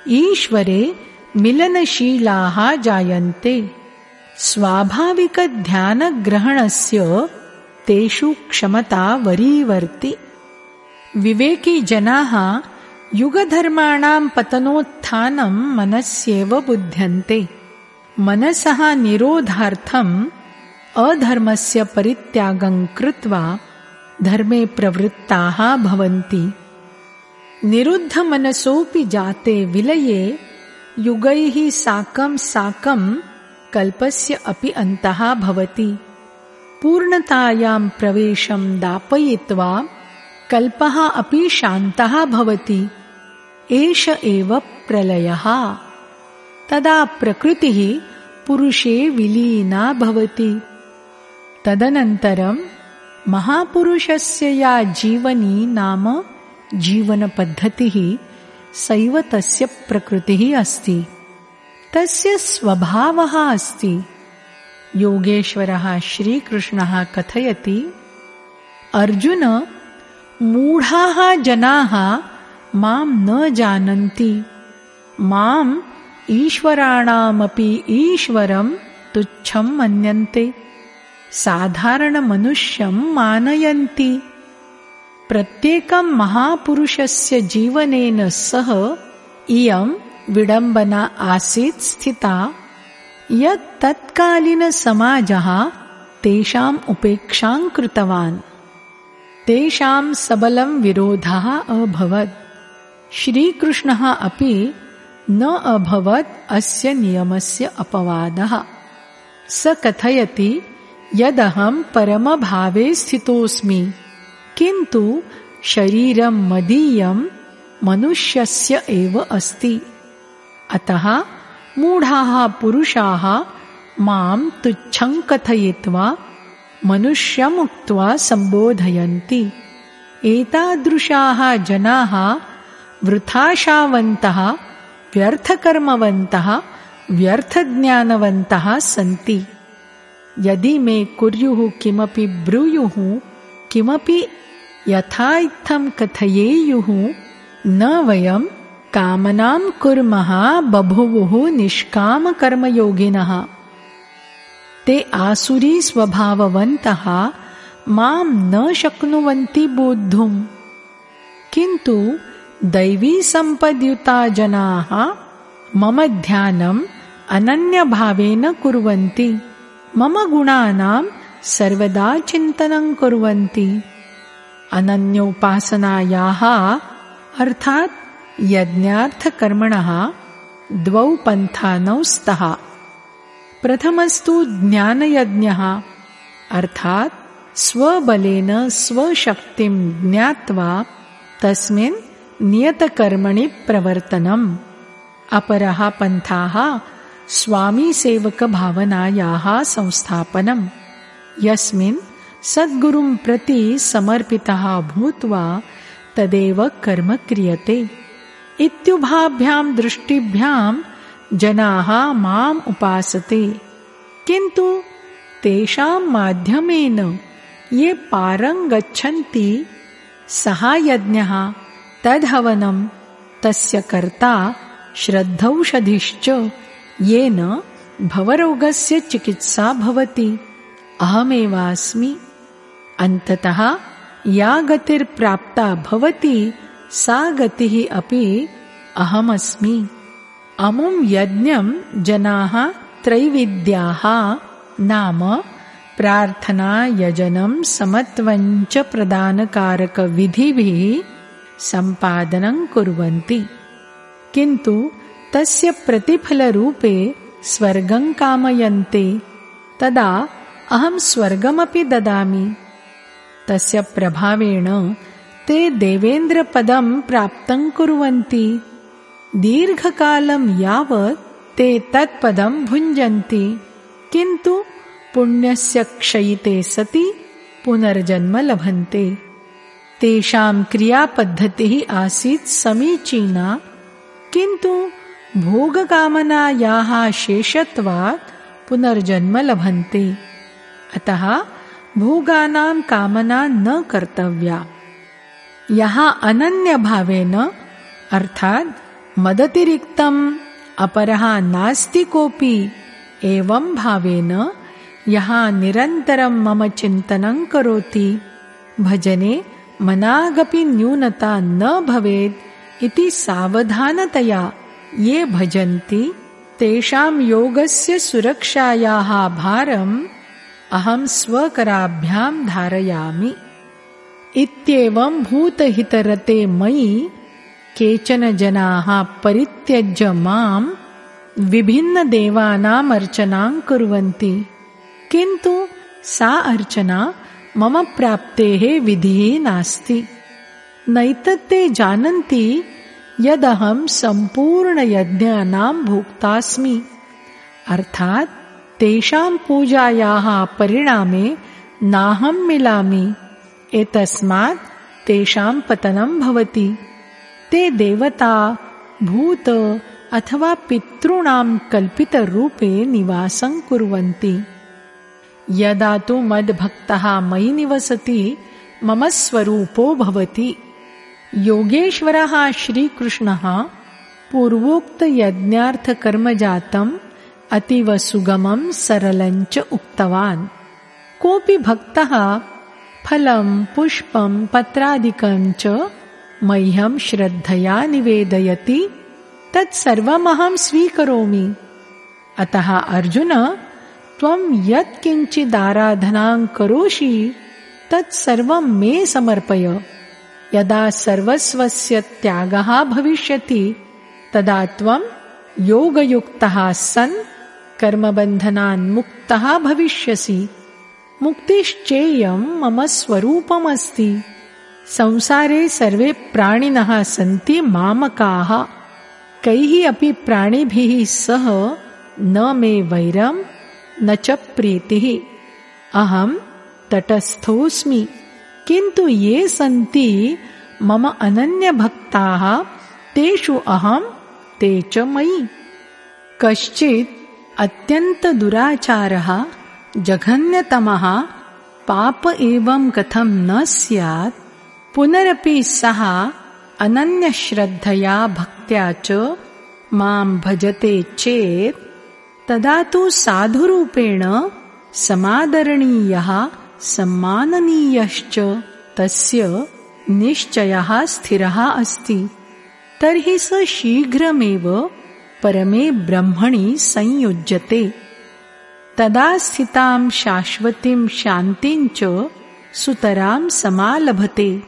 ईश्वरे मिलनशीलाः जायन्ते। स्वाभाविकध्यानग्रहणस्य तेषु क्षमता वरीवर्ति। विवेकी जनाः युगधर्माणां पतनोत्थानं मनस्येव बुध्यन्ते। मनसः निरोधार्थम् अधर्मस्य परित्यागं कृत्वा धर्मे प्रवृत्ताः भवन्ति। निरुद्धमनसोऽपि जाते विलये युगैः साकं साकं कल्पस्य अपि अन्तः भवति। पूर्णतायां प्रवेशं दापयित्वा कल्पः अपि शान्तः भवति। एष एव प्रलयः। तदा प्रकृतिः पुरुषे विलीना भवति। तदनन्तरं महापुरुषस्य या जीवनी नाम जीवनपद्धतिः सैव तस्य प्रकृतिः अस्ति। तस्य स्वभावः अस्ति। योगेश्वरः श्रीकृष्णः कथयति अर्जुन मूढाः जनाः मां न जानन्ति। माम् ईश्वराणामपि ईश्वरं तुच्छं मन्यन्ते साधारणमनुष्यं मानयन्ति। प्रत्येकं महापुरुषस्य जीवनेन सह इयं विडम्बना आसीत् स्थिता। यत् तत्कालीनसमाजः तेषाम् उपेक्षां कृतवान्। तेषां सबलं विरोधः अभवत्। श्रीकृष्णः अपि न अभवत् अस्य नियमस्य अपवादः। स कथयति यदहं परमभावे स्थितोऽस्मि किन्तु शरीरं मदीयं मनुष्यस्य एव अस्ति। अतः मूढाः पुरुषाः मां तुच्छं कथयित्वा मनुष्यमुक्त्वा सम्बोधयन्ति। एतादृशाः जनाः वृथाशावन्तः व्यर्थकर्मवन्तः व्यर्थज्ञानवन्तः सन्ति यदि मे कुर्युः किमपि ब्रूयुः किमपि यथा इत्थं कथयेयुः, न वयं कामनां कुर्मः, बभुवुः निष्कामकर्मयोगिनः। ते आसुरीस्वभाववन्तः माँ न शक्नुवन्ति बोद्धुम् किन्तु दैवीसम्पद्युता जनाः, मम ध्यानम् अनन्यभावेन कुर्वन्ति। मम गुणानां सर्वदा चिन्तनं कुर्वन्ति। अनन्योपासनायाः अर्थात् यज्ञार्थकर्मणः द्वौ पन्थानौ स्तः। प्रथमस्तु ज्ञानयज्ञः अर्थात् स्वबलेन स्वशक्तिं ज्ञात्वा तस्मिन् नियतकर्मणि प्रवर्तनम्। अपरः पन्थाः स्वामीसेवकभावनायाः संस्थापनम्। यस्मिन् सद्गुरुं प्रति समर्पितः भूत्वा तदेव कर्म क्रियते। इत्युभाभ्यां दृष्टिभ्यां जनाः माम् उपासते। किन्तु तेषां माध्यमेन ये पारङ्गच्छन्ति सः यज्ञः तद्हवनं तस्य कर्ता श्रद्धौषधिश्च येन भवरोगस्य चिकित्सा भवति। अहमेवास्मि। अन्ततः या गतिर्प्राप्ता भवति सा गतिः अपि अहमस्मि। अमुं यज्ञं जनाः त्रैविद्याः नाम प्रार्थना यजनं समत्वञ्च प्रदानकारकविधिभिः सम्पादनं कुर्वन्ति। किन्तु तस्य प्रतिफलरूपे स्वर्गं कामयन्ते। तदा अहं स्वर्गमपि ददामि। तस्य प्रभावेण ते देवेन्द्रपदं प्राप्तं कुर्वन्ति। दीर्घकालं यावत् ते तत्पदं भुञ्जन्ति। किन्तु पुण्यस्य क्षयिते सति पुनर्जन्म लभन्ते। तेषां क्रियापद्धतिः आसीत् समीचीना। किन्तु भोगकामनायाः शेषत्वात् पुनर्जन्म लभन्ते। अतः भोगानां कामना न कर्तव्या। यः अनन्यभावेन अर्थात् मदतिरिक्तम् अपरः नास्ति कोऽपि एवं भावेन यः निरन्तरं मम चिन्तनं करोति भजने मनागपि न्यूनता न भवेत् इति सावधानतया ये भजन्ति तेषां योगस्य सुरक्षायाः भारम् अहं स्वकराभ्यां धारयामि। इत्येवं भूतहितरते मयि केचन जनाः परित्यज्य माम् विभिन्नदेवानाम् अर्चनां कुर्वन्ति। किन्तु सा अर्चना मम प्राप्तेः विधिः नास्ति। नैतत्ते जानन्ति यदहं सम्पूर्णयज्ञानां भोक्तास्मि। अर्थात् तेषां पूजायाः परिणामे नाहं मिलामि। एतस्मात् तेषां पतनं भवति। ते देवता भूत अथवा पितॄणां कल्पितरूपे निवासं कुर्वन्ति। यदा तु मद्भक्तः मयि निवसति मम स्वरूपो भवति योगेश्वरः श्रीकृष्णः पूर्वोक्तयज्ञार्थकर्मजातम् अतीव सुगमं सरलञ्च उक्तवान्। कोऽपि भक्तः फलं, पुष्पं, पत्रादिकं च मह्यं श्रद्धया निवेदयति, तत्सर्वमहं स्वीकरोमि। अतः अर्जुन, त्वं यत्किञ्चिदाराधनां करोषि, तत्सर्वं मे समर्पय। यदा सर्वस्वस्य त्यागः भविष्यति तदा त्वं योगयुक्तः सन् कर्मबन्धनान्मुक्तः भविष्यसि। मुक्तिश्चेयं मम स्वरूपमस्ति। संसारे सर्वे प्राणिनः सन्ति मामकाः। कैः अपि प्राणिभिः सह न मे वैरम् न च प्रीतिः। अहम् तटस्थोऽस्मि किन्तु ये सन्ति मम अनन्यभक्ताः तेषु अहम् ते च मयि। कश्चित् अत्यन्तदुराचारः जघन्यतमः पाप एवं कथं न स्यात् पुनरपि सः अनन्यश्रद्धया भक्त्या च मां भजते चेत् तदा तु साधुरूपेण समादरणीयः सम्माननीयश्च तस्य निश्चयः स्थिरः अस्ति। तर्हि स शीघ्रमेव परमे ब्रह्मणि संयुज्यते। तदा स्थितां शाश्वतीं शान्तिं च सुतरां समालभते।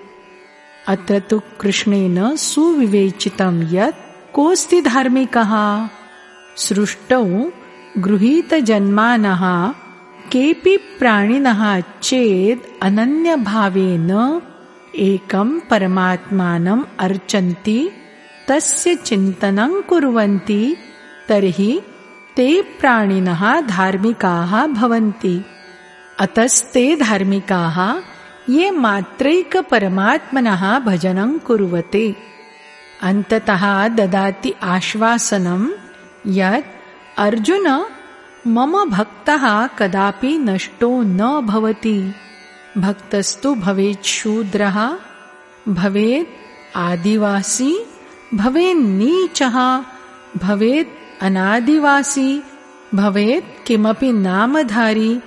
अत्र तु कृष्णेन सुविवेचितं यत् कोऽस्ति धार्मिकः। सृष्टौ गृहीतजन्मानः केऽपि प्राणिनः चेद् अनन्यभावेन एकं परमात्मानम् अर्चन्ति, तस्य चिन्तनं कुर्वन्ति, तर्हि ते प्राणिनः धार्मिकाः भवन्ति। अतस्ते धार्मिकाः ये मात्रैकपरमात्मनः भजनं कुर्वते। अन्ततः ददाति आश्वासनं यत् अर्जुन मम भक्तः कदापि नष्टो न भवति। भक्तस्तु भवेत् शूद्रः भवेत् आदिवासी भवेन्नीचः भवेत् अनादिवासी भवेत् किमपि नामधारी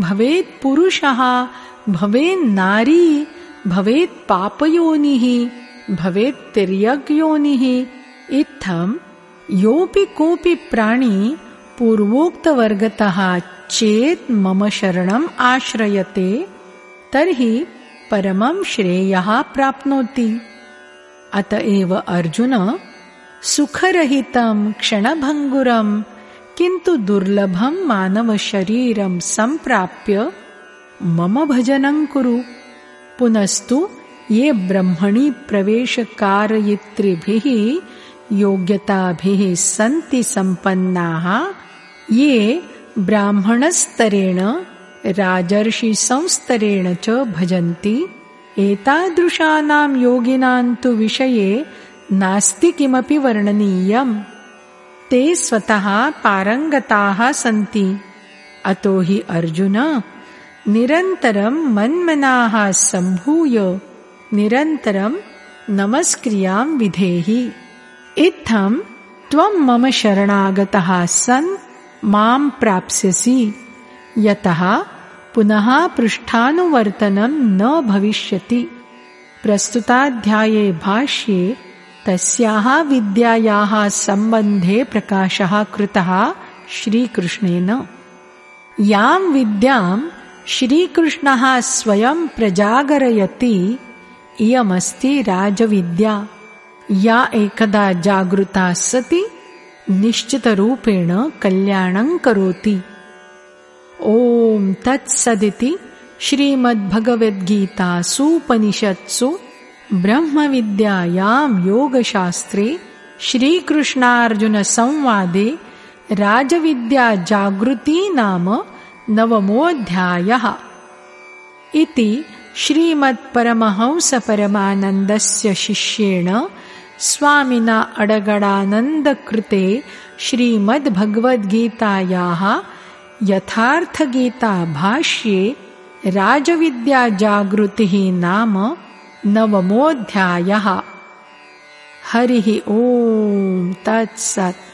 भवेत् पुरुषः भवेन्नारी भवेत् पापयोनिः भवेत् तिर्यग्योनिः। इत्थं योऽपि कोऽपि प्राणी पूर्वोक्तवर्गतः चेत् मम शरणम् आश्रयते तर्हि परमं श्रेयः प्राप्नोति। अत एव अर्जुन सुखरहितं क्षणभङ्गुरं किन्तु दुर्लभं मानवशरीरं सम्प्राप्य मम भजनं कुरु। पुनस्तु ये ब्रह्मणि प्रवेशकारयित्रिभिः योग्यताभिः सन्ति सम्पन्नाः ये ब्राह्मणस्तरेण राजर्षिसंस्तरेण च भजन्ति। एतादृशानां योगिनां तु विषये नास्ति किमपि वर्णनीयम्। ते स्वतः पारङ्गताः सन्ति। अतो हि अर्जुन निरन्तरं मन्मनाः सम्भूय निरन्तरं नमस्क्रियां विधेहि। इत्थं त्वं मम शरणागतः सन् मां प्राप्स्यसि यतः पुनः पृष्ठानुवर्तनं न भविष्यति। प्रस्तुताध्याये भाष्ये तस्याः विद्यायाः सम्बन्धे प्रकाशः कृतः श्रीकृष्णेन। यां विद्यां श्रीकृष्णः स्वयं प्रजागरयति इयमस्ति राजविद्या। या एकदा जागृता सति निश्चितरूपेण कल्याणं करोति। ॐ तत्सदिति श्रीमद्भगवद्गीतासूपनिषत्सु ब्रह्मविद्यायां योगशास्त्रे श्रीकृष्णार्जुनसंवादे राजविद्याजागृती नाम नवमोऽध्यायः। इति श्रीमत्परमहंसपरमानन्दस्य शिष्येण स्वामिना अडगडानन्दकृते श्रीमद्भगवद्गीतायाः यथार्थगीताभाष्ये राजविद्याजागृतिः नाम नवमोऽध्यायः। हरिः ॐ तत्सत्